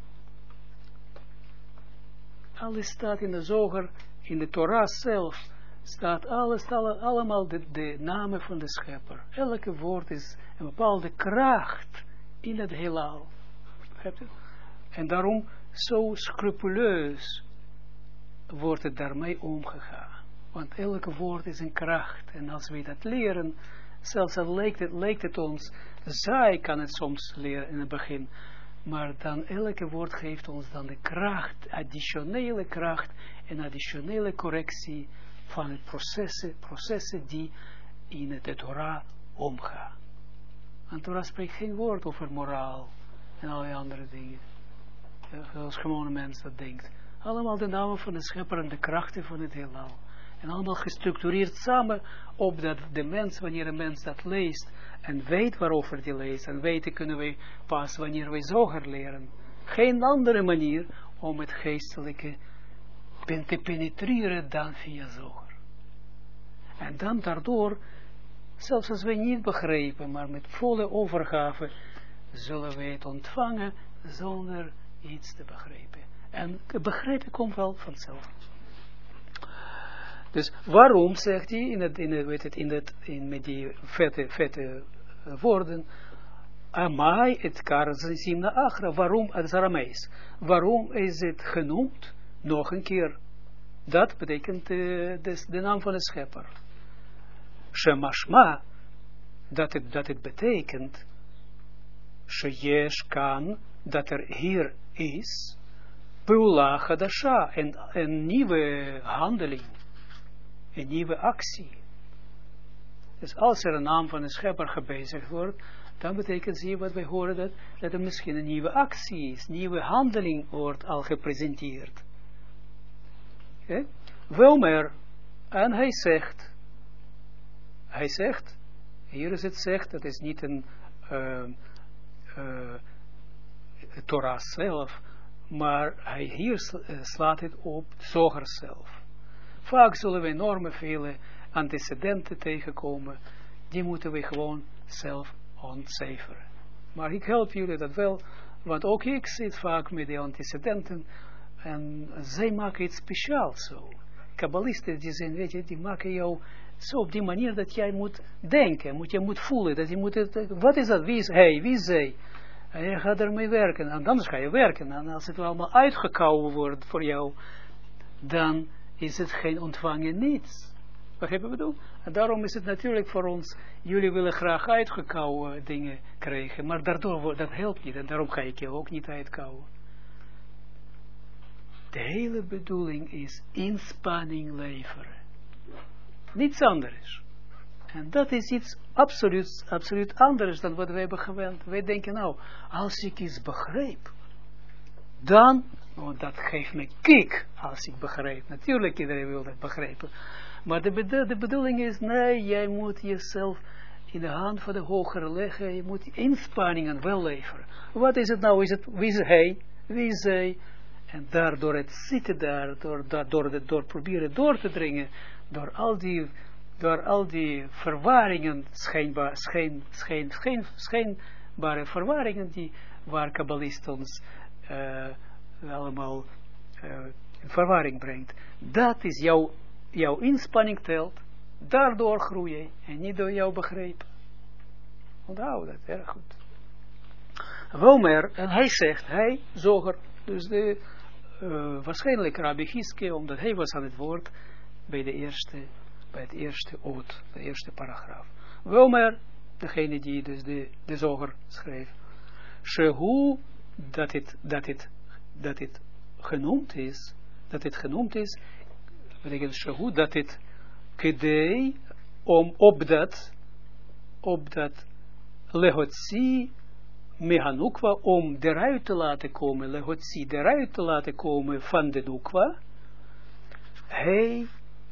Alles staat in de zoger, in de Torah zelf, staat alles, alle, allemaal de, de namen van de schepper. Elke woord is een bepaalde kracht in het heelal. En daarom zo scrupuleus wordt het daarmee omgegaan. Want elke woord is een kracht. En als we dat leren, zelfs al lijkt het, lijkt het ons, zij kan het soms leren in het begin. Maar dan elke woord geeft ons dan de kracht, additionele kracht en additionele correctie van het processen, processen die in het Torah omgaan. Want Torah spreekt geen woord over moraal en allerlei andere dingen zoals gewone mens dat denkt. Allemaal de namen van de schepper en de krachten van het heelal. En allemaal gestructureerd samen, opdat de mens, wanneer een mens dat leest, en weet waarover die leest, en weten kunnen wij pas wanneer wij zoger leren. Geen andere manier om het geestelijke te penetreren dan via zoger. En dan daardoor, zelfs als wij niet begrijpen, maar met volle overgave, zullen wij het ontvangen zonder iets te begrijpen. En begrijpen komt wel vanzelf. Dus waarom, zegt hij, in het, in het, weet het, in het, in, met die vette, vette uh, woorden, Amai het karzimna achra, waarom, het is Aramees, waarom is het genoemd, nog een keer, dat betekent uh, de, de naam van de schepper. Shemashma, dat het, dat het betekent, Sheyesh kan dat er hier is, Peula Hadasha, een, een nieuwe handeling, een nieuwe actie. Dus als er een naam van een schepper gebezigd wordt, dan betekent, zie wat wij horen, dat, dat er misschien een nieuwe actie is, nieuwe handeling wordt al gepresenteerd. Okay? Wilmer, en hij zegt, hij zegt, hier is het zegt, dat is niet een uh, Torah zelf, maar hij hier slaat het op Zoger zelf. Vaak zullen we enorme vele antecedenten tegenkomen, die moeten we gewoon zelf ontcijferen. Maar ik help jullie dat wel, want ook ik zit vaak met de antecedenten en zij maken iets speciaals zo. Kabbalisten die zijn, weet je, die maken jou zo op die manier dat jij moet denken, moet, je moet voelen, dat je moet, het, wat is dat, wie is hij, wie is zij? En je gaat ermee werken, en anders ga je werken, en als het allemaal uitgekouwen wordt voor jou, dan is het geen ontvangen niets. Begrijp je wat ik? En daarom is het natuurlijk voor ons, jullie willen graag uitgekouwen dingen krijgen, maar daardoor, dat helpt niet, en daarom ga ik je ook niet uitkouwen. De hele bedoeling is inspanning leveren. Niets anders. En dat is iets absoluut, absoluut anders dan wat wij hebben gewend. Wij denken nou, als ik iets begrijp, dan, want dat geeft me kick als ik begrijp. Natuurlijk, iedereen wil dat begrijpen. Maar de, de bedoeling is, nee, jij moet jezelf in de hand van de hogere leggen. Je moet inspanningen wel leveren. Wat is het nou? Is het, wie is hij? Wie zij? En daardoor het zitten daar, door, door, door, door proberen door te dringen, door al die, door al die verwaringen, schijnbaar, schijn, schijn, schijn, schijnbare verwaringen, die, waar kabbalist ons uh, allemaal uh, in verwarring brengt. Dat is jouw, jouw inspanning telt, daardoor groeien en niet door jouw begrepen. Onthoud dat, erg goed. Womer, en hij zegt, hij, zoger, dus de, uh, waarschijnlijk Rabbi Giske, omdat hij was aan het woord bij, de eerste, bij het eerste oot, de eerste paragraaf. Womer, degene die dus de, de zoger schreef, Shehu, dat het, dat, het, dat het genoemd is, dat het genoemd is, betekent Shehu, dat het kedei, om op dat, op dat lehotzi mehanukwa om eruit te laten komen, lehotzi, eruit te laten komen van de nukwa, hij,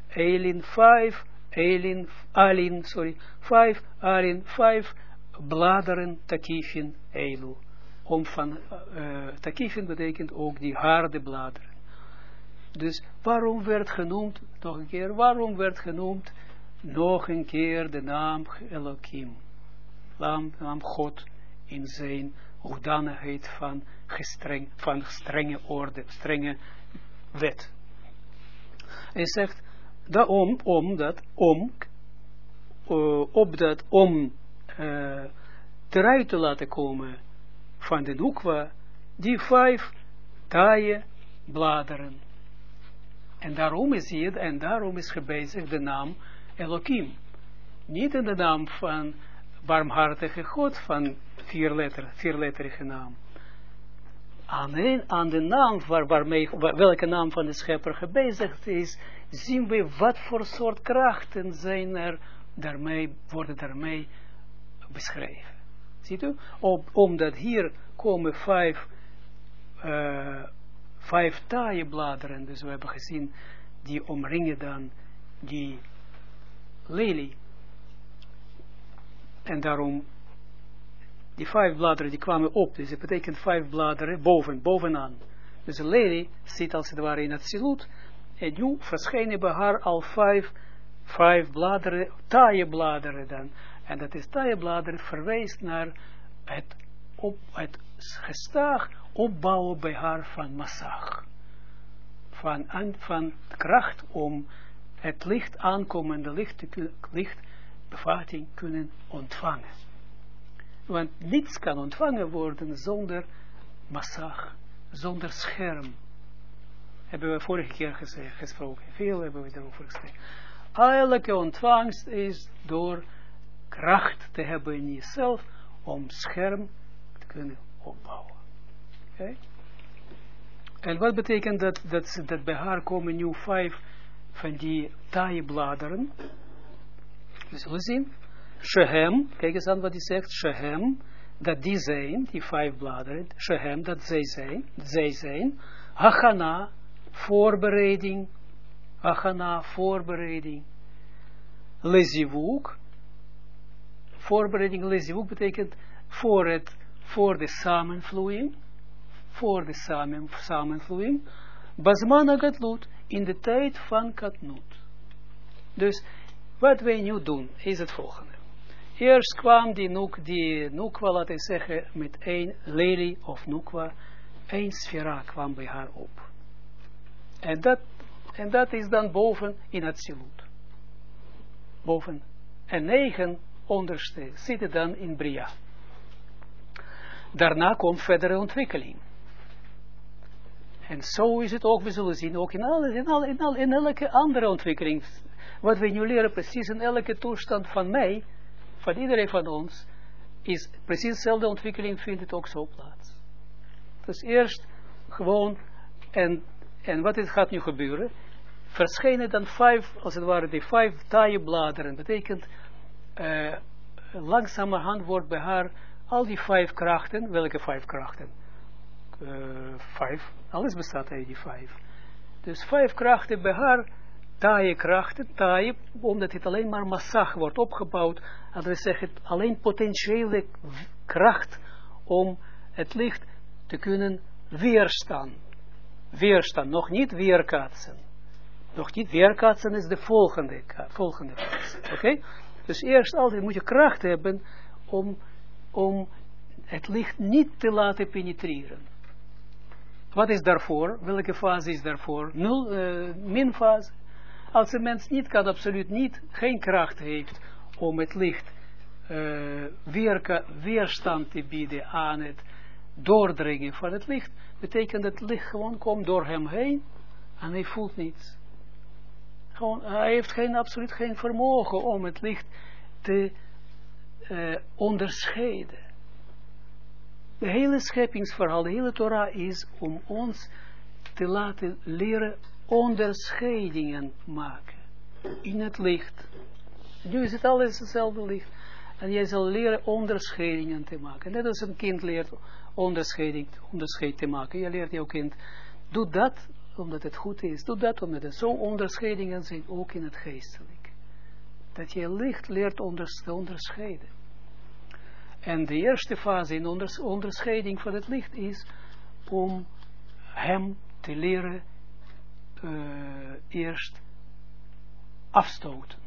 Elin, vijf, Elin, Alin, sorry, vijf, Alin, vijf bladeren takifin, Eilu. Om van, uh, takifin betekent ook die harde bladeren. Dus waarom werd genoemd, nog een keer, waarom werd genoemd, nog een keer de naam Elohim, naam, naam God, in zijn hoedanigheid van, gestreng, van strenge orde, strenge wet. Hij zegt, daarom, om dat, om, uh, op dat, om uh, eruit te laten komen van de noekwa, die vijf taaie bladeren. En daarom is het, en daarom is gebezigd de naam Elohim. Niet in de naam van barmhartige God van vier letter, vierletterige naam. Aan, een, aan de naam waar, waarmee, welke naam van de schepper gebezigd is, zien we wat voor soort krachten zijn er, daarmee, worden daarmee beschreven. U? Omdat hier komen vijf, uh, vijf taaie bladeren, dus we hebben gezien, die omringen dan die lelie. En daarom die vijf bladeren die kwamen op, dus het betekent vijf bladeren boven, bovenaan. Dus de lelie zit als het ware in het siloet, en nu verschijnen bij haar al vijf, vijf bladeren, taaie bladeren dan. En dat is taaie bladeren verwijst naar het, op, het gestaag opbouwen bij haar van massag. Van, van kracht om het licht aankomende licht, licht bevatting kunnen ontvangen. Want niets kan ontvangen worden zonder massag, zonder scherm. Hebben we vorige keer gezegd, gesproken. Veel hebben we erover gezegd. Elke ontvangst is door kracht te hebben in jezelf om scherm te kunnen opbouwen. En wat betekent dat, dat, dat bij haar komen nu vijf van die taaie bladeren? We zullen zien. Shehem, kijk eens aan wat hij zegt. Shehem, dat die zijn, die vijf bladeren. Shehem, dat zij zijn. Zij zijn. Hachana, voorbereiding. Hachana, voorbereiding. Lezivuk. Voorbereiding, lezivuk betekent voor, het, voor de samenvloeiing. Voor de samen, samenvloeiing. Basmana Gatlut, in de tijd van Katnut. Dus, wat wij nu doen, is het volgende. Eerst kwam die, nuk, die Nukwa, laten we zeggen, met één lelie of Nukwa, één sfera kwam bij haar op. En dat, en dat is dan boven in het silut. Boven. En negen onderste zitten dan in Bria. Daarna komt verdere ontwikkeling. En zo is het ook, we zullen zien, ook in, in, in, elke andere ontwikkeling. Wat we nu leren, precies in elke toestand van mij, van iedereen van ons, is precies dezelfde ontwikkeling vindt het ook zo plaats. Dus eerst gewoon, en, en wat is, gaat nu gebeuren? Verschijnen dan vijf, als het ware, die vijf taaie bladeren. Betekent, uh, langzamerhand wordt bij haar al die vijf krachten, welke vijf krachten? Uh, vijf, alles bestaat uit die vijf. Dus vijf krachten bij haar, taaie krachten, taaie, omdat het alleen maar massag wordt opgebouwd, dat we zeggen, alleen potentiële kracht om het licht te kunnen weerstaan. Weerstaan, nog niet weerkaatsen. Nog niet weerkaatsen is de volgende, volgende. Oké? Okay? Dus eerst altijd moet je kracht hebben om, om het licht niet te laten penetreren. Wat is daarvoor? Welke fase is daarvoor? Nul, uh, minfase. Als een mens niet kan, absoluut niet, geen kracht heeft om het licht uh, weerka, weerstand te bieden aan het doordringen van het licht, betekent dat het licht gewoon komt door hem heen en hij voelt niets. Gewoon, hij heeft geen, absoluut geen vermogen om het licht te uh, onderscheiden. De hele scheppingsverhaal, de hele Torah is om ons te laten leren onderscheidingen maken in het licht. Nu is het alles hetzelfde licht. En jij zal leren onderscheidingen te maken. Net als een kind leert onderscheiding, onderscheid te maken. Je leert jouw kind, doe dat omdat het goed is. Doe dat omdat er zo onderscheidingen zijn, ook in het geestelijk. Dat je licht leert te onderscheiden. En de eerste fase in onders, onderscheiding van het licht is om hem te leren uh, eerst afstoten.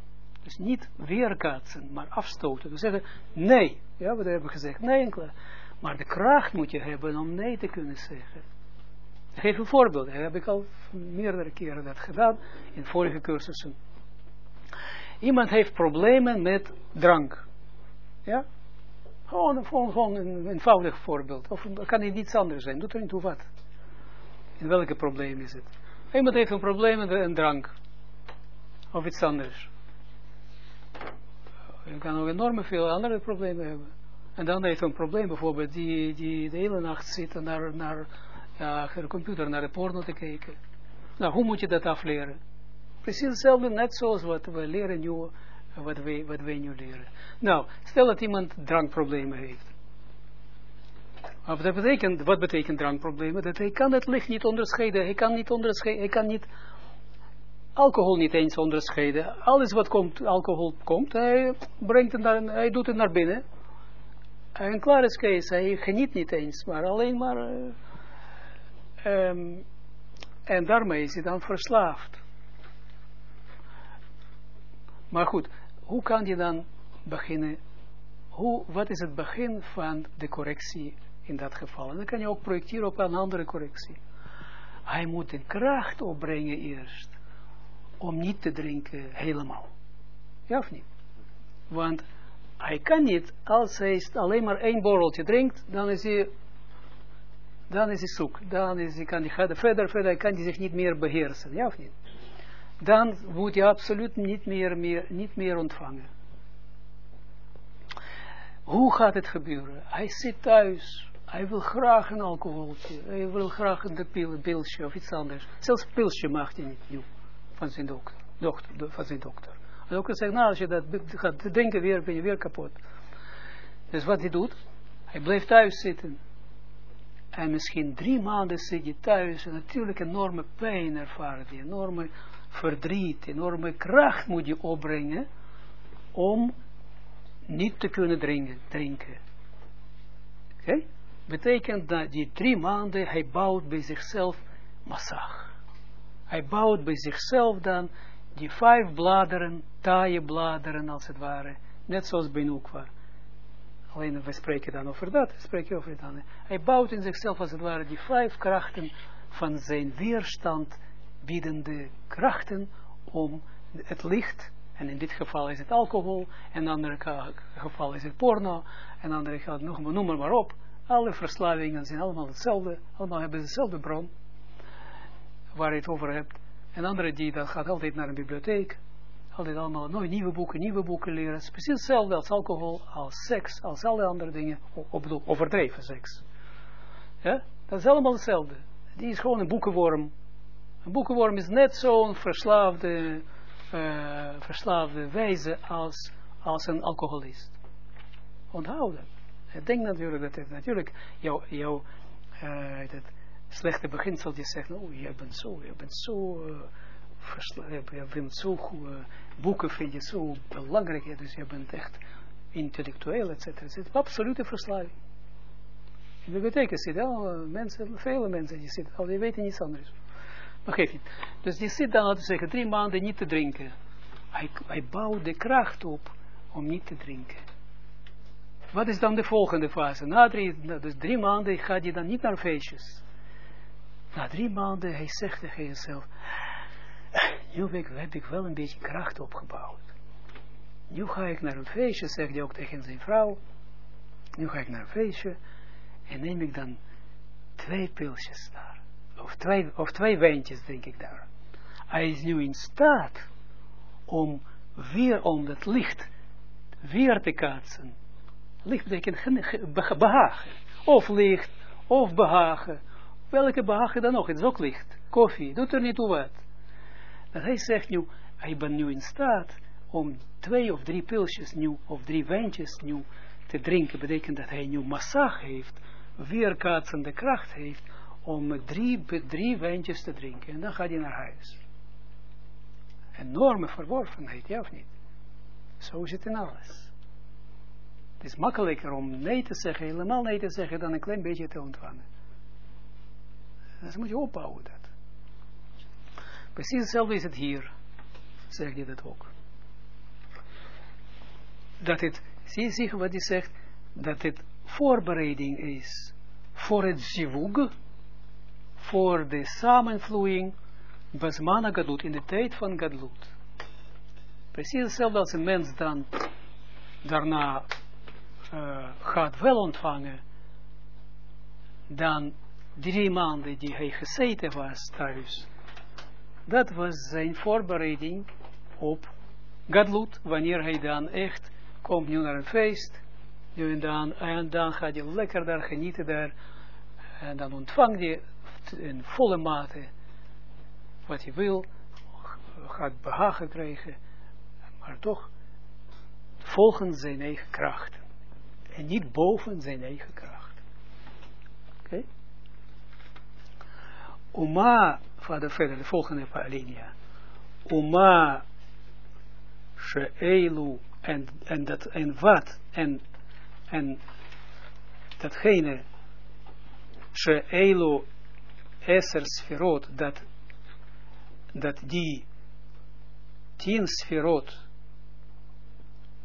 Dus niet weerkaatsen, maar afstoten. Dus zeggen, nee. Ja, hebben we gezegd? Nee. Maar de kracht moet je hebben om nee te kunnen zeggen. Ik geef een voorbeeld. Dat heb ik al meerdere keren dat gedaan in vorige cursussen. Iemand heeft problemen met drank. Ja? Gewoon, gewoon, gewoon een eenvoudig voorbeeld. Of kan het iets anders zijn. Doet er niet toe wat. In welke probleem is het? Iemand heeft een probleem met een drank. Of iets anders. Je kan ook enorm veel andere problemen hebben. En dan heeft een probleem bijvoorbeeld die, die de hele nacht zit naar, naar ja, de computer, naar de porno te kijken. Nou, hoe moet je dat afleren? Precies hetzelfde, net zoals wat we leren nu, wat wij, wat wij nu leren. Nou, stel dat iemand drankproblemen heeft. Betekent, wat betekent drankproblemen? Dat hij kan het licht niet onderscheiden. Hij kan niet onderscheiden. Hij kan niet alcohol niet eens onderscheiden. Alles wat komt, alcohol komt, hij brengt het naar, hij doet het naar binnen. En klaar is Kees, hij geniet niet eens, maar alleen maar... Uh, um, en daarmee is hij dan verslaafd. Maar goed, hoe kan je dan beginnen? Hoe, wat is het begin van de correctie in dat geval? En dan kan je ook projecteren op een andere correctie. Hij moet de kracht opbrengen eerst. Om niet te drinken helemaal. Ja of niet? Want hij kan niet, als hij alleen maar één borreltje drinkt, dan is hij, dan is hij zoek. Dan is hij, kan hij verder, verder, kan hij zich niet meer beheersen. Ja of niet? Dan moet hij absoluut niet meer, meer, niet meer ontvangen. Hoe gaat het gebeuren? Hij zit thuis, Hij wil graag een alcoholtje. Hij wil graag een pil, pilsje of iets anders. Zelfs pilsje mag hij niet nu. Van zijn dokter. dokter do- van zijn dokter. De dokter zegt, nou als je dat gaat drinken weer, ben je weer kapot. Dus wat hij doet? Hij blijft thuis zitten. En misschien drie maanden zit je thuis. En natuurlijk enorme pijn ervaren. Die enorme verdriet. Enorme kracht moet je opbrengen. Om niet te kunnen drinken. drinken. Oké? Betekent dat die drie maanden hij bouwt bij zichzelf massag. Hij bouwt bij zichzelf dan die vijf bladeren, taaie bladeren als het ware. Net zoals bij. Alleen we spreken dan over dat, spreken over andere. Hij bouwt in zichzelf als het ware die vijf krachten van zijn weerstand biedende krachten om het licht, en in dit geval is het alcohol, en in andere geval is het porno, en andere geval, noem maar, maar op, alle verslavingen zijn allemaal hetzelfde, allemaal hebben dezelfde bron, waar je het over hebt. En andere die, dat gaat altijd naar een bibliotheek, altijd allemaal nooit nieuwe boeken, nieuwe boeken leren. Het is precies hetzelfde als alcohol, als seks, als alle andere dingen, op overdreven seks. Ja, dat is allemaal hetzelfde. Die is gewoon een boekenworm. Een boekenworm is net zo'n verslaafde, eh, verslaafde wijze als, als een alcoholist. Onthoud dat. Ik denk natuurlijk dat het natuurlijk jouw jou, eh, het slechte beginseltje zegt, oh, jij bent zo, jij bent zo, eh, je bent zo goed, eh, boeken vind je zo belangrijk, dus je bent echt intellectueel, et cetera. Het is absolute verslaving. In de bibliotheek zitten al eh, mensen, vele mensen die zitten, al die weten niets anders. Niet. Dus die zit dan, laten zeggen, drie maanden niet te drinken. Hij, hij bouwt de kracht op om niet te drinken. Wat is dan de volgende fase? Na drie, dus drie maanden gaat hij dan niet naar feestjes. Na drie maanden, hij zegt tegen jezelf, nu heb ik, wel een beetje kracht opgebouwd. Nu ga ik naar een feestje, zegt hij ook tegen zijn vrouw. Nu ga ik naar een feestje en neem ik dan twee pilsjes daar. Of twee, of twee wijntjes drink ik daar. Hij is nu in staat om weer om dat licht weer te kaatsen. Licht betekent gen- ge- beha- behagen. Of licht, of behagen. Welke behagen dan ook, het is ook licht. Koffie, doet er niet toe wat. Dat hij zegt nu, hij ben nu in staat om twee of drie pilsjes nu, of drie wijntjes nu te drinken. Betekent dat hij nu massage heeft, weerkaatsende kracht heeft, om drie, drie wijntjes te drinken. En dan gaat hij naar huis. Enorme verworvenheid, ja of niet? Zo het in alles. Het is makkelijker om nee te zeggen, helemaal nee te zeggen, dan een klein beetje te ontvangen. Dus moet je opbouwen dat. Precies hetzelfde is het hier, zeg je dat ook. Dat het, zie je wat hij zegt, dat het voorbereiding is voor het zivug, voor de samenvloeiing, basmana gadlut, in de tijd van gadlut. Precies hetzelfde als een mens dan daarna uh, gaat wel ontvangen, dan drie maanden die hij gezeten was thuis, dat was zijn voorbereiding op Gadlut, wanneer hij dan echt komt nu naar een feest, nu en dan, en dan gaat hij lekker daar genieten daar, en dan ontvangt hij in volle mate wat hij wil, gaat behagen krijgen, maar toch volgens zijn eigen kracht. En niet boven zijn eigen kracht. Oké? Okay? Uma, verder, verder, de volgende alinea. Uma, she'elu, en, en, dat, en wat, en, en datgene, she'elu, eser sferot, dat, dat die tien sferot,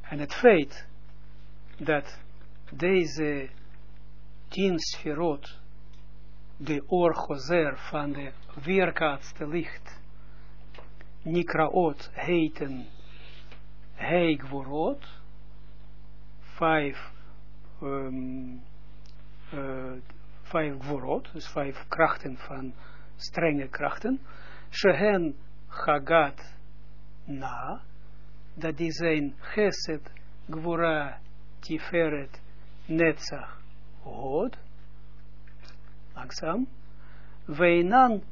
en het feit dat deze tien sferot, de oorgozer van de weerkaatste licht, Nikraot heten Heigvorot, vijf, um, uh, vijf gvorot, dus vijf krachten van strenge krachten, Shehen Chagat Na, dat die zijn Geset, Gvora, Tiferet, Netzach, God, langzaam, weinan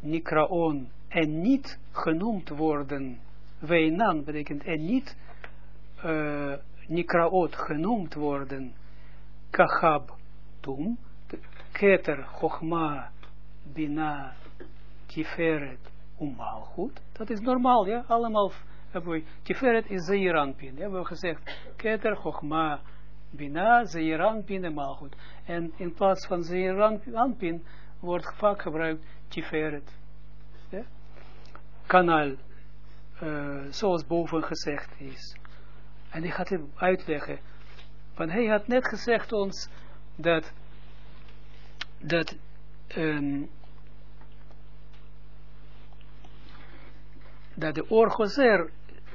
nikraon, en niet genoemd worden, weinan betekent en niet uh, nikraot genoemd worden, kachab tum, keter, chokma, bina, tiferet, umalchut, dat is normaal, ja, allemaal hebben we, tiferet is zeiranpin, ja, hebben we gezegd, keter, chokma, bina, zeiranpin en malchut, en in plaats van zeiranpin wordt vaak gebruikt tiferet, ja, kanaal, uh, zoals boven gezegd is. En ik ga het uitleggen. Want hij had net gezegd ons dat, dat um, dat de orgozer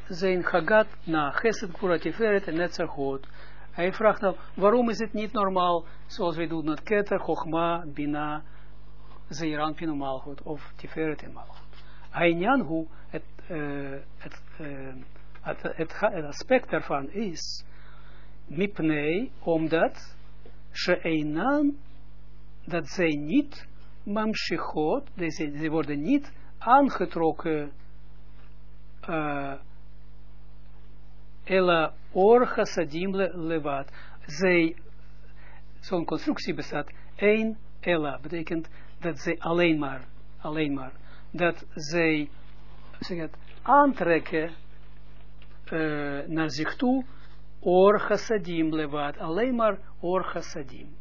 zijn gagat na Geset Kuratiferet en Netzachot. Hij vraagt nou, waarom is het niet normaal, zoals wij doen met Keter, Chogma, Bina, Zeiran, Pino, Malchut, of Tiferet en. Hainyan hoe het, uh, het, uh, het, aspect daarvan is, mipnei, omdat ze einan, dat zij niet mamshichot, ze worden niet aangetrokken uh, ela or chassadim le, levat. Zij, zo'n constructie bestaat, één ela, betekent dat zij alleen maar, alleen maar, dat zij, zeg het, aantrekken uh, naar zich toe, or chassadim levat, alleen maar or chassadim.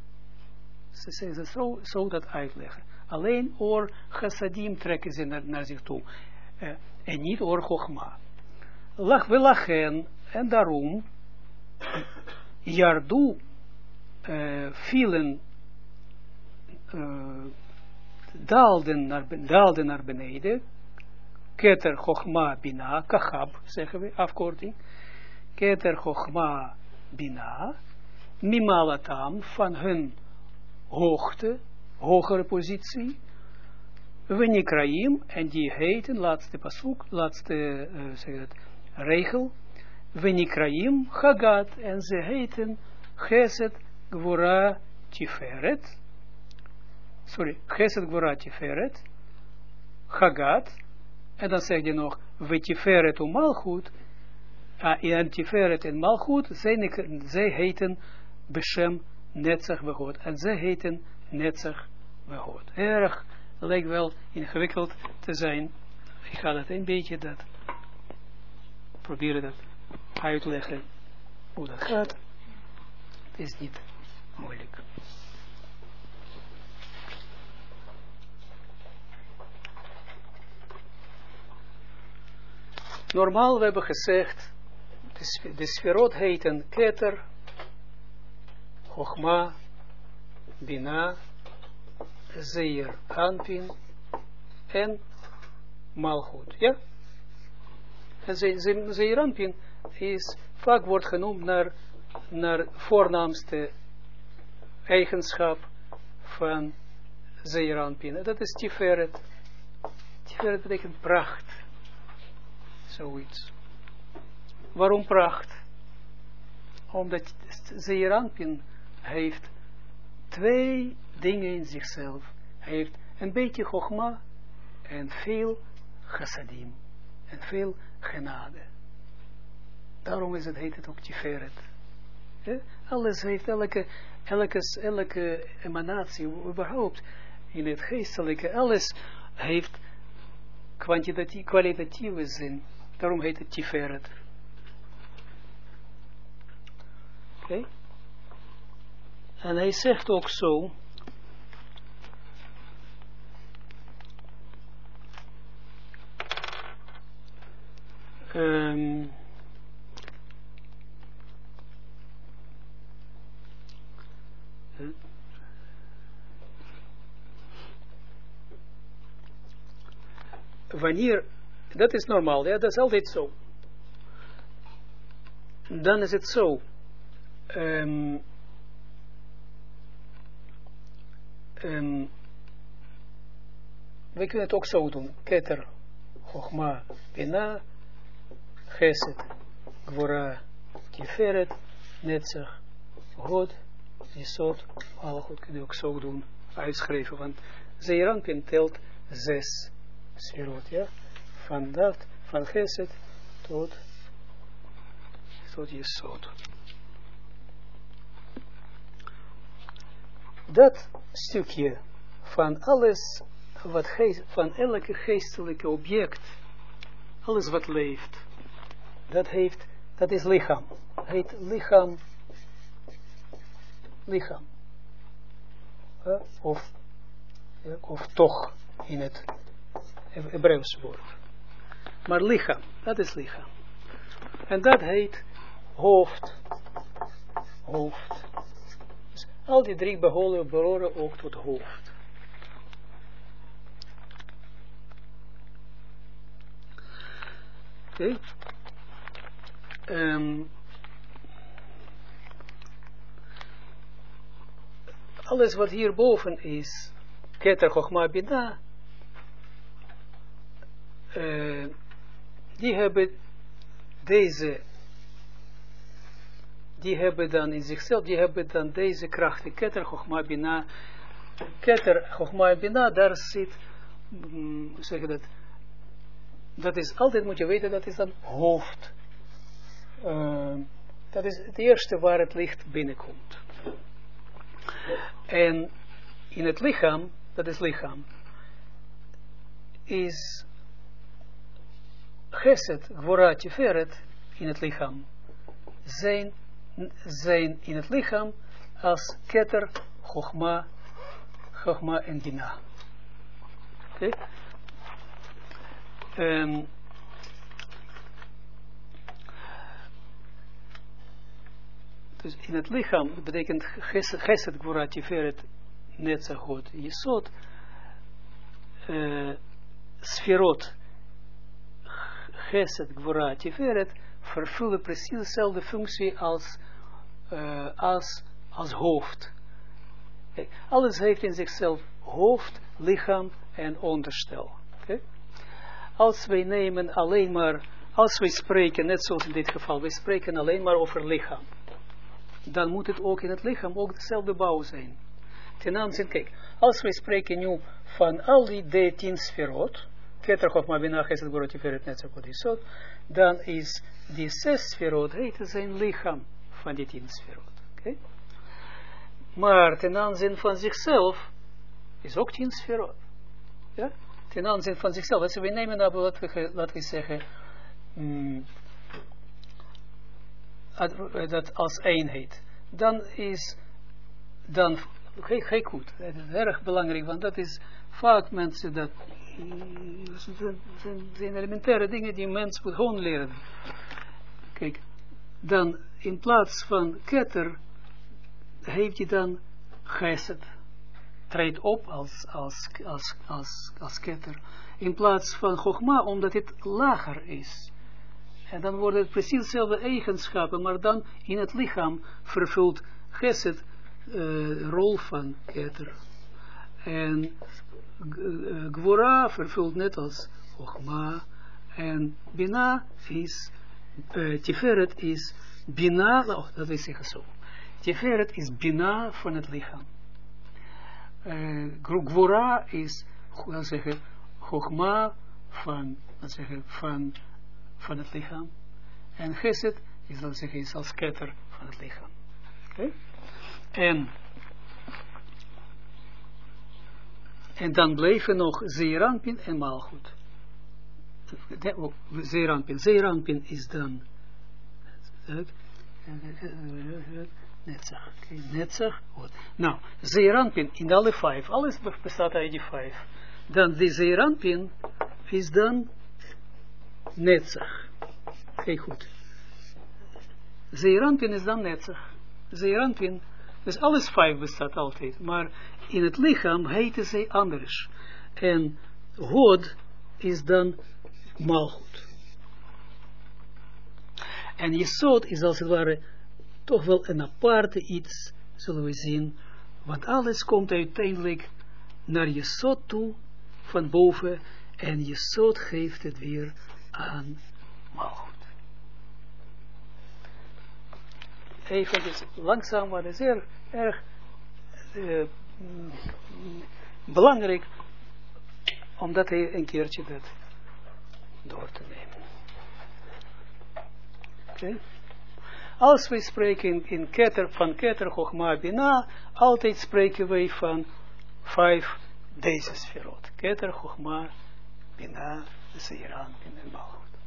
Ze, ze, ze zo, zo dat uitleggen. Alleen or chassadim trekken ze naar, naar zich toe. Uh, en niet or chogma. Lach we lachen, en daarom, jardu uh, vielen, uh, daalden, naar, naar beneden, keter chogma bina, kachab, zeggen we, afkorting, keter chogma bina, mimalatam, van hun hoogte, hogere positie, Wenikraim, en die heten, laatste pasuk, laatste uh, zeg het, regel, Wenikraim, Chagat, en ze heten Geset, Gwora, Tiferet, sorry, Geset, Gwora, Tiferet, Chagat, en dan zeg je nog, Wetiferet o Malchut, en Tiferet en Malchut, zij, zij heten Beshem Netzach Behod, en zij heten Netzach Behod. Erg lijkt wel ingewikkeld te zijn. Ik ga dat een beetje dat proberen dat uitleggen hoe dat gaat. Het is niet moeilijk. Normaal, we hebben gezegd, de, sferot heten Keter, Chogma, Bina, Zeer, Anpin en Malchut. Ja? En Zeer Anpin is vaak wordt genoemd naar, naar voornaamste eigenschap van Zeer Anpin. Dat is Tiferet. Tiferet betekent pracht. Zoiets. Waarom pracht? Omdat Zeer Anpin heeft twee dingen in zichzelf. Hij heeft een beetje chogma en veel chassadim. En veel genade. Daarom is het, heet het ook tiferet. Alles heeft, elke, elke, elke emanatie, überhaupt, in het geestelijke, alles heeft kwalitatieve zin. Daarom heet het tiferet. Oké? En hij zegt ook zo, um, wanneer, dat is normaal, ja, dat is altijd zo. Dan is het zo, um, um, we kunnen het ook zo doen, keter, chogma, bina, Geset, Gwora, Tiferet, Netzach, God, Jesod, alle goed kunnen ook zo doen. uitschrijven, want Zeeranpin telt zes sferot, ja, van dat, van Geset tot, tot Jesod. Dat stukje van alles wat geest, van elke geestelijke object, alles wat leeft, dat heeft, dat is lichaam. Heet lichaam, lichaam. Of, of toch in het Hebreeuws woord. Maar lichaam, dat is lichaam. En dat heet hoofd. Hoofd. Dus al die drie behoren, behoren ook tot hoofd. Oké. Um, alles wat hierboven is, Keter Chochma Bina, uh, die hebben deze, die hebben dan in zichzelf, die hebben dan deze krachten, Keter Chochma Bina, Keter Bina, daar zit, um, zeg je dat, dat is altijd, moet je weten, dat is dan hoofd. Uh, dat is het eerste waar het licht binnenkomt. En in het lichaam, dat is lichaam, is Geset, Gvora, Tiferet in het lichaam, zijn, zijn in het lichaam als Keter, Chogma, Chogma en Dina. Oké? Okay? Um, dus in het lichaam betekent Geset Gvora Tiferet Netzachot Jesod uh, Sferot Geset Gvora Tiferet vervullen precies dezelfde functie als, uh, als, als hoofd. Alles heeft in zichzelf hoofd, lichaam en onderstel. Okay? Als wij nemen alleen maar, als wij spreken, net zoals in dit geval, wij spreken alleen maar over lichaam. Dan moet het ook in het lichaam ook dezelfde bouw zijn. Ten aanzien, kijk, als wij spreken nu van al die dertien sferot, Keter maar Binach is het Goroti Feret Netzakot dan is die zes sferot, heet zijn lichaam van die tien sferot. Okay? Maar ten aanzien van zichzelf is ook tien sferot. Ja? Ten aanzien van zichzelf. Dus we nemen nou, laten we, zeggen, mm, dat als eenheid. Dan is, dan, kijk goed, het is erg belangrijk, want dat is vaak mensen dat, zijn, zijn elementaire dingen die mens moet gewoon leren. Kijk, dan in plaats van ketter, heeft hij dan geset treedt op als, als, als, als, als ketter, in plaats van Chogma, omdat het lager is. En dan worden het precies dezelfde eigenschappen, maar dan in het lichaam vervult Geset uh, rol van ketter. En Gvora vervult net als Chogma. En Bina is, uh, Tiferet is Bina, oh, dat wil zeggen zo. Tiferet is Bina van het lichaam uh, Gvora is, laten zeggen, Chogma van, zeggen, van, van het lichaam. En Geset is, laten zeggen, is als ketter van het lichaam. Oké? En, en dan blijven nog Zeeranpin en Maalgoed. Zeeranpin. Zeeranpin is dan Netzach. Netzach. Goed. Nou, Zeeranpin in alle vijf. Alles bestaat uit die vijf. Dan die Zeeranpin is dan Netzach. Kijk goed. Zeeranpin is dan Netzach. Zeeranpin, dus alles vijf bestaat altijd. Maar in het lichaam heten zij anders. En Hod is dan Malchut. En Jesod is als het ware toch wel een aparte iets, zullen we zien, want alles komt uiteindelijk naar je zot toe, van boven, en je zot geeft het weer aan Malchut. Even dus langzaam, maar zeer erg mm, belangrijk om dat een keertje dat door te nemen. Oké? Als we spreken in, in Keter, van Keter, Chochma, Bina, altijd spreken wij van vijf deze sferot. Keter, Chochma, Bina, Zeeran en Malchut.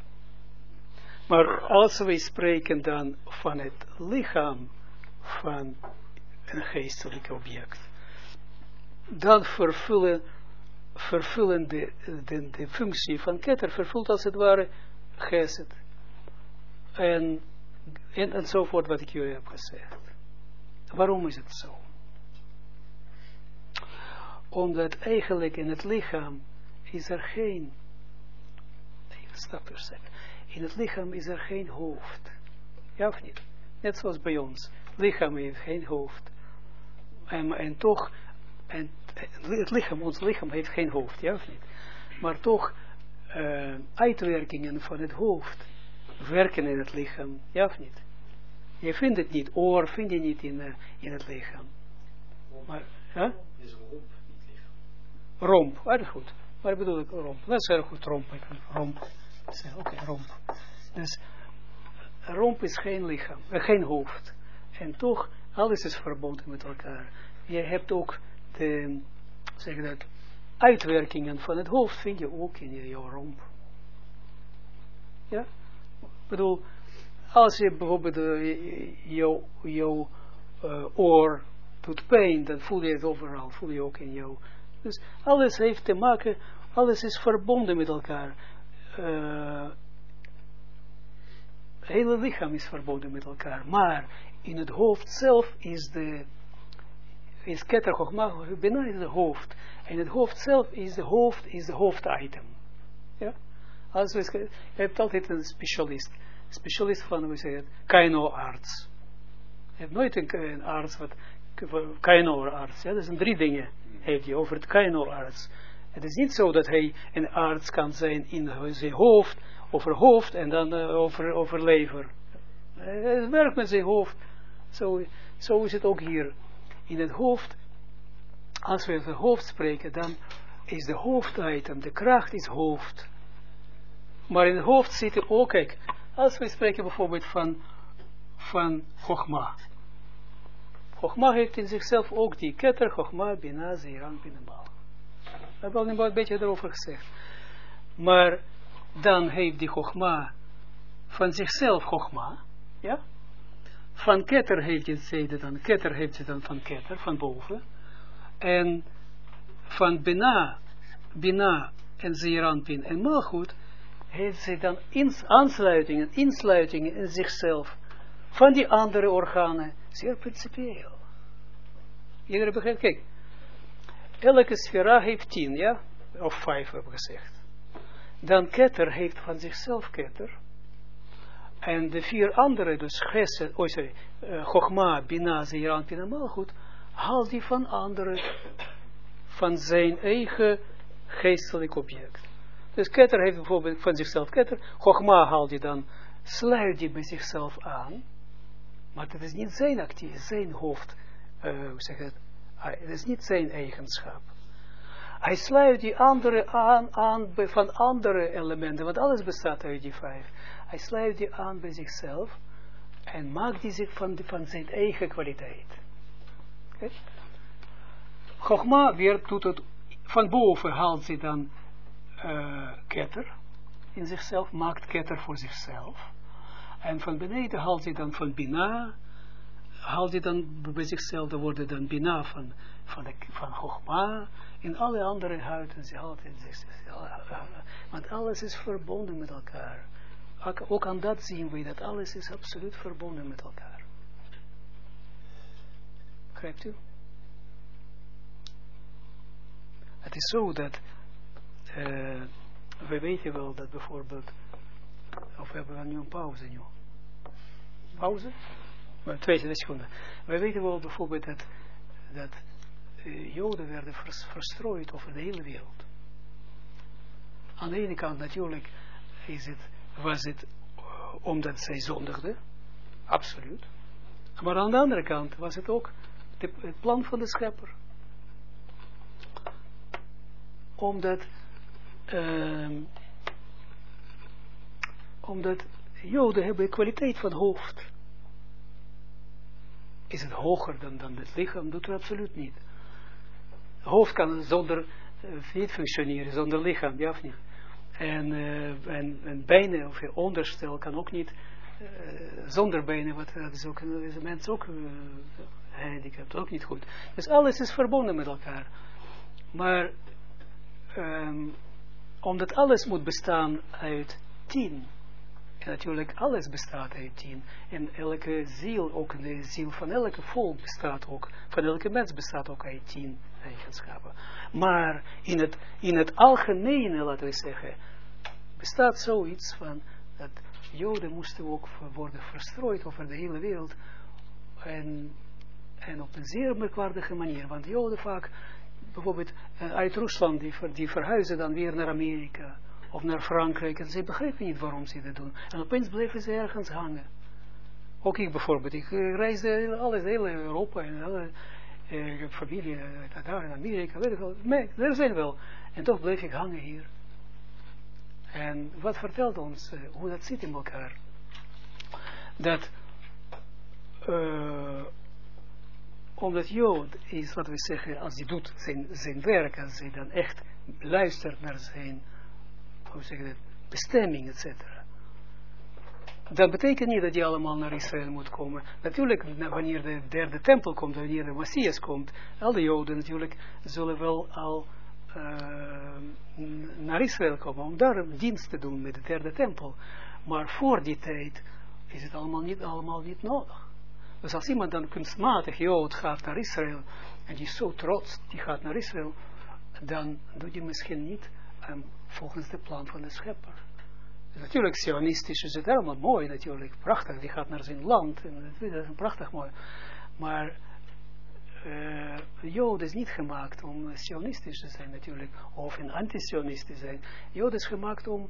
Maar als we spreken dan van het lichaam van een geestelijk object, dan vervullen, vervullen de, de, de functie van ketter, vervult als het ware geset. En, en, enzovoort wat ik jullie heb gezegd. Waarom is het zo? Omdat eigenlijk in het lichaam is er geen, even stap zeggen, in het lichaam is er geen hoofd. Ja of niet? Net zoals bij ons. Lichaam heeft geen hoofd. En, en toch, en, het lichaam, ons lichaam heeft geen hoofd, ja of niet? Maar toch, uh, uitwerkingen van het hoofd werken in het lichaam, ja of niet? Je vindt het niet, oor vind je niet in, uh, in het lichaam. Maar, huh? is romp, niet lichaam. Romp, erg goed. Maar bedoel ik romp? Dat is erg goed, romp. Romp. Oké, okay, romp. Dus romp is geen lichaam, uh, geen hoofd. En toch, alles is verbonden met elkaar. Je hebt ook de, zeg dat, uitwerkingen van het hoofd vind je ook in jouw romp. Ja? Ik bedoel, als je bijvoorbeeld uh, jouw jou, uh, oor doet pijn, dan voel je het overal, voel je ook in jou. Dus alles heeft te maken, alles is verbonden met elkaar. Hele lichaam is verbonden met elkaar. Maar in het hoofd zelf is de is keter chogma, binnen is de hoofd. En het hoofd zelf is de hoofd, is de hoofditem. Ja? Als we, je hebt altijd een specialist. Specialist van, hoe zeg het, kaino-arts. Je hebt nooit een, een arts wat, kaino-arts. Ja? Dat zijn drie dingen, heeft hij over het kaino-arts. Het is niet zo dat hij een arts kan zijn in zijn hoofd, over hoofd en dan uh, over, over lever. Hij werkt met zijn hoofd. Zo, zo is het ook hier. In het hoofd, als we over hoofd spreken, dan is de hoofditem, de kracht is hoofd. Maar in het hoofd zit ook, kijk, als we spreken bijvoorbeeld van, van Chogma. Chogma heeft in zichzelf ook die ketter, Chogma, Bina, Zeeran, Binemal. We hebben al een beetje erover gezegd. Maar dan heeft die Chogma van zichzelf Chogma, ja? Van Ketter heeft het zeden dan, Ketter heeft het dan van Ketter, van boven. En van Bina, Bina en Zeeranpin en Malchut heeft ze dan ins, aansluitingen, insluitingen in zichzelf van die andere organen, zeer principieel. Iedereen begrijpt, kijk, elke sfera heeft tien, ja, of vijf hebben gezegd. Dan Ketter heeft van zichzelf Ketter, en de vier andere, dus Gesed, oh sorry, uh, Chogma, Bina, Zeeran, Pina, Malchut, haalt die van anderen, van zijn eigen geestelijk object. Dus Keter heeft bijvoorbeeld van zichzelf Keter, Chogma haalt hij dan, sluit die bij zichzelf aan, maar dat is niet zijn actief, zijn hoofd, uh, hoe zeg het, het is niet zijn eigenschap. Hij sluit die andere aan, aan van andere elementen, want alles bestaat uit die vijf. Hij sluit die aan bij zichzelf en maakt die zich van, zijn eigen kwaliteit. Okay? Chogma doet het, van boven haalt ze dan uh, ketter in zichzelf, maakt ketter voor zichzelf. En van beneden haalt hij dan van Bina, haalt hij dan bij zichzelf, dan worden dan Bina van, van, de, van in alle andere huiden, ze haalt in zichzelf. Want alles is verbonden met elkaar. Ook, aan dat zien we dat alles is absoluut verbonden met elkaar. Begrijpt u? Het is zo dat uh, we weten wel dat bijvoorbeeld, of hebben nu een pauze nu. Pauze? Maar twee seconden. We weten wel bijvoorbeeld dat, dat uh, Joden werden vers, verstrooid over de hele wereld. Aan de ene kant natuurlijk is het, was het uh, omdat zij zondigden, absoluut. Maar aan de andere kant was het ook het plan van de schepper. omdat, ehm, omdat Joden hebben kwaliteit van hoofd. Is het hoger dan, dan het lichaam? Doet het absoluut niet. Hoofd kan zonder, uh, niet functioneren, zonder lichaam, ja of niet? En, uh, en, en benen of je onderstel kan ook niet uh, zonder benen, wat dat is ook een mens ook gehandicapt, ook niet goed. Dus alles is verbonden met elkaar. Maar um, omdat alles moet bestaan uit tien. En natuurlijk alles bestaat uit tien. En elke ziel, ook de ziel van elke volk bestaat ook, van elke mens bestaat ook uit tien eigenschappen. Maar in het, in het algemene, laten we zeggen, bestaat zoiets van dat Joden moesten ook worden verstrooid over de hele wereld. En, en op een zeer merkwaardige manier. Want Joden vaak, bijvoorbeeld uit Rusland, die, die verhuizen dan weer naar Amerika of naar Frankrijk. En ze begrepen niet waarom ze dat doen. En opeens bleven ze ergens hangen. Ook ik bijvoorbeeld. Ik reisde alles, heel Europa en uh, familie uh, daar in Amerika, weet ik wel. Nee, er zijn wel. En toch bleef ik hangen hier. En wat vertelt ons uh, hoe dat zit in elkaar? Dat omdat Jood is, wat we zeggen, als hij doet zijn, zijn werk, als hij dan echt luistert naar zijn, hoe zeg je bestemming, etc. Dat betekent niet dat hij allemaal naar Israël moet komen. Natuurlijk, wanneer de derde tempel komt, wanneer de Messias komt, al de Joden natuurlijk zullen wel al uh, naar Israël komen, om daar dienst te doen met de derde tempel. Maar voor die tijd is het allemaal niet, allemaal niet nodig. Dus als iemand dan kunstmatig Jood gaat naar Israël, en die is zo trots, die gaat naar Israël, dan doet hij misschien niet um, volgens de plan van de schepper. Dus natuurlijk, sionistisch is het helemaal mooi natuurlijk, prachtig, die gaat naar zijn land, en dat is prachtig mooi. Maar uh, Jood is niet gemaakt om sionistisch te zijn natuurlijk, of een antisionist te zijn. Jood is gemaakt om,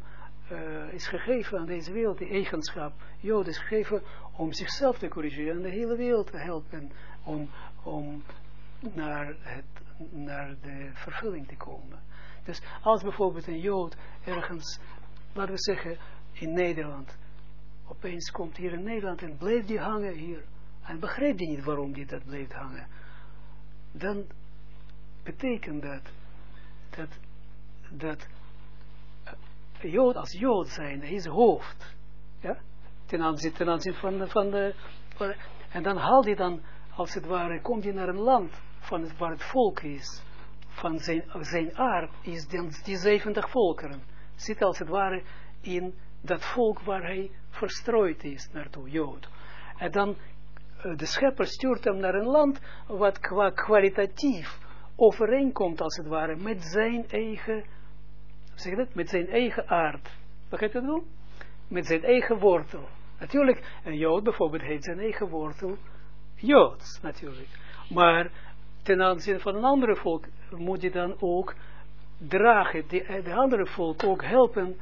uh, is gegeven aan deze wereld, die eigenschap. Jood is gegeven om zichzelf te corrigeren en de hele wereld te helpen om, om naar, het, naar de vervulling te komen. Dus als bijvoorbeeld een Jood ergens, laten we zeggen, in Nederland, opeens komt hier in Nederland en bleef die hangen hier, en begreep die niet waarom die dat bleef hangen, dan betekent dat, dat, dat Jood als Jood zijn, is hoofd, ja, ten aanzien, van, de, van, en dan haalt hij dan, als het ware, komt hij naar een land van het, waar het volk is, van zijn, zijn aard is dan die 70 volkeren, zit als het ware in dat volk waar hij verstrooid is naartoe, Jood. En dan de schepper stuurt hem naar een land wat qua kwalitatief overeenkomt als het ware met zijn eigen, zeg dat, met zijn eigen aard. Begrijp je dat Met zijn eigen wortel. Natuurlijk, een Jood bijvoorbeeld heeft zijn eigen wortel Joods, natuurlijk. Maar ten aanzien van een andere volk moet je dan ook dragen, de, de andere volk ook helpen,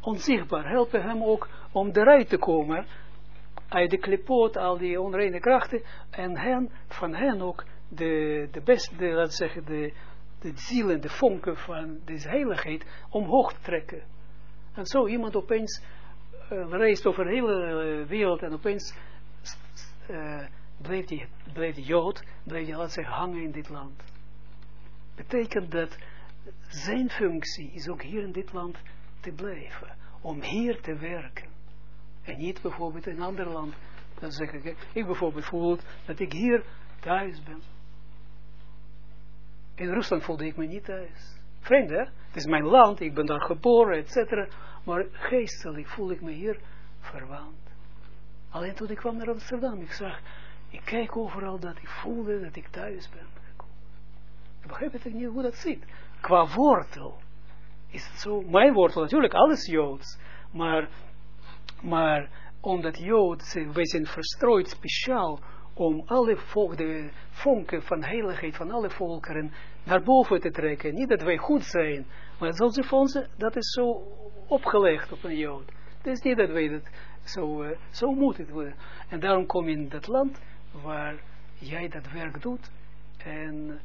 onzichtbaar, helpen hem ook om eruit te komen uit de klipoot, al die onreine krachten, en hen, van hen ook de, de beste, laten zeggen, de, de ziel en de vonken van deze heiligheid omhoog trekken. En zo iemand opeens uh, reist over de hele uh, wereld en opeens uh, die, bleef die Jood, bleef die, laten zeggen, hangen in dit land. Betekent dat zijn functie is ook hier in dit land te blijven, om hier te werken. En niet bijvoorbeeld in een ander land. Dan zeg ik, ik bijvoorbeeld voel dat ik hier thuis ben. In Rusland voelde ik me niet thuis. Vreemd hè? Het is mijn land, ik ben daar geboren, et. Maar geestelijk voel ik me hier verwaand. Alleen toen ik kwam naar Amsterdam, ik zag, ik kijk overal dat ik voelde dat ik thuis ben. Ik begrijp het niet hoe dat zit. Qua wortel is het zo, mijn wortel natuurlijk, alles Joods. Maar maar omdat Jood, wij zijn verstrooid speciaal om alle volk, de vonken van heiligheid van alle volkeren naar boven te trekken. Niet dat wij goed zijn, maar zoals ze ons, dat is zo opgelegd op een Jood. Het is niet dat wij dat zo, uh, zo moet het worden. En daarom kom je in dat land waar jij dat werk doet en,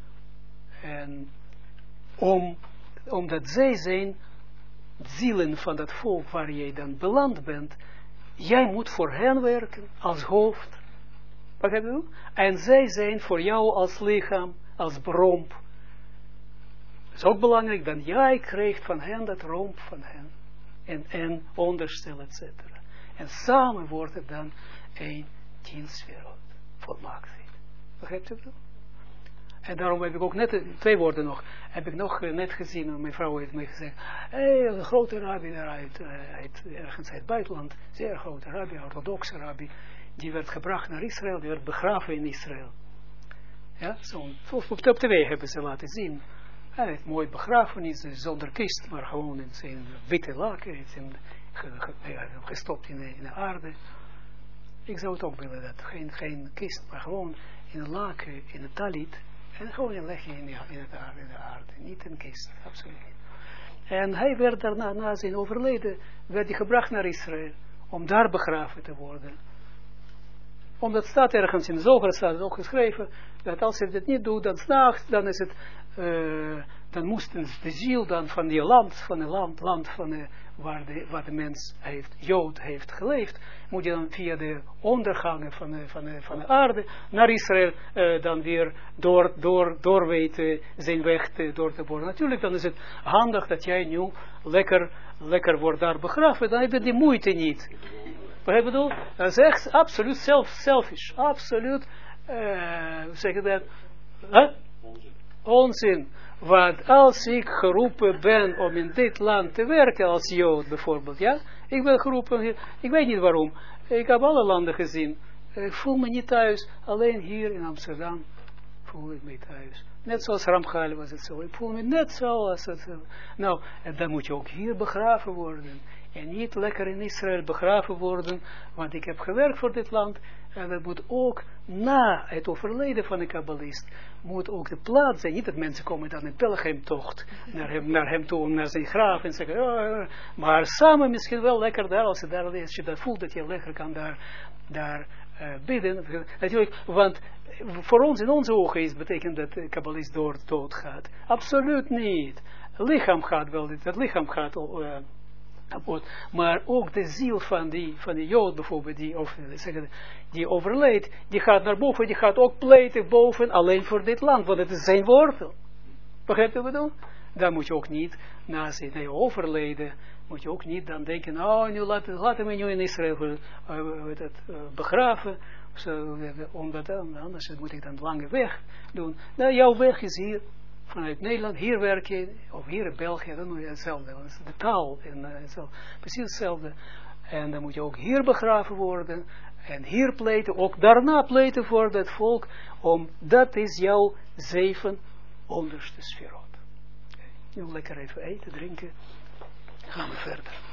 en om omdat zij zijn zielen van dat volk waar jij dan beland bent, jij moet voor hen werken als hoofd. Begrijp je? En zij zijn voor jou als lichaam, als romp. Het is ook belangrijk dat jij krijgt van hen dat romp van hen. En, en onderstel, et cetera. En samen wordt het dan een dienstwereld volmaakt. Begrijpt u dat? En daarom heb ik ook net, twee woorden nog, heb ik nog eh, net gezien, mijn vrouw heeft mij gezegd, hé, hey, een grote rabbi daaruit, uh, uit, ergens uit het buitenland, zeer grote rabbi, orthodoxe rabbi, die werd gebracht naar Israël, die werd begraven in Israël. Ja, zo'n, op, tv hebben ze laten zien. Hij heeft mooi begrafenis, zonder kist, maar gewoon in zijn witte laken, in gestopt in de, in de aarde. Ik zou het ook willen, dat geen, geen kist, maar gewoon in een laken, in een talit, en gewoon een legje in, in, in de aarde, niet een kist, absoluut niet. En hij werd daarna, na zijn overleden, werd hij gebracht naar Israël, om daar begraven te worden. Omdat staat ergens in de zoger, staat ook geschreven, dat als hij dit niet doet, dan s'nachts, dan is het, uh, dan moest de ziel dan van die land, van het land, land van de, waar, de, waar de mens heeft, Jood heeft geleefd, moet je dan via de ondergangen van de, van de, van de aarde naar Israël uh, dan weer door, door, door weten zijn weg te, door te boren. Natuurlijk, dan is het handig dat jij nu lekker, lekker wordt daar begraven, dan heb je die moeite niet. Wat ik bedoel? Dat is echt absoluut self, selfish, absoluut, uh, zeg je dat? Huh? Onzin. Want als ik geroepen ben om in dit land te werken als Jood bijvoorbeeld, ja, ik ben geroepen, ik weet niet waarom, ik heb alle landen gezien, ik voel me niet thuis, alleen hier in Amsterdam voel ik me thuis. Net zoals Ramchal was het zo, ik voel me net zo als het, nou, en dan moet je ook hier begraven worden, en niet lekker in Israël begraven worden, want ik heb gewerkt voor dit land, en dat moet ook na het overlijden van de kabbalist, moet ook de plaats zijn. Niet dat mensen komen dan in pelgrimtocht naar hem, naar hem toe, naar zijn graaf en zeggen, oh, maar samen misschien wel lekker daar, als je, daar, als je dat voelt, dat je lekker kan daar, daar uh, bidden. Natuurlijk, want voor ons, in onze ogen is betekent dat de kabbalist door dood gaat. Absoluut niet. Lichaam gaat wel, het lichaam gaat... Uh, maar ook de ziel van die, van die Jood bijvoorbeeld, die, of, die overleed, die gaat naar boven, die gaat ook pleiten boven, alleen voor dit land, want het is zijn wortel. Begrijp je wat ik bedoel? Dan moet je ook niet, na zijn overleden, moet je ook niet dan denken, oh, nu laten, laten we nu in Israël uh, begraven, zo, omdat anders moet ik dan lange weg doen. Nou, jouw weg is hier, vanuit Nederland hier werken, of hier in België, dan moet je hetzelfde. Want is de taal en, eh, precies hetzelfde. En dan moet je ook hier begraven worden. En hier pleiten, ook daarna pleiten voor dat volk. Om, dat is jouw zeven onderste sferot. Nu lekker even eten, drinken. Gaan we verder.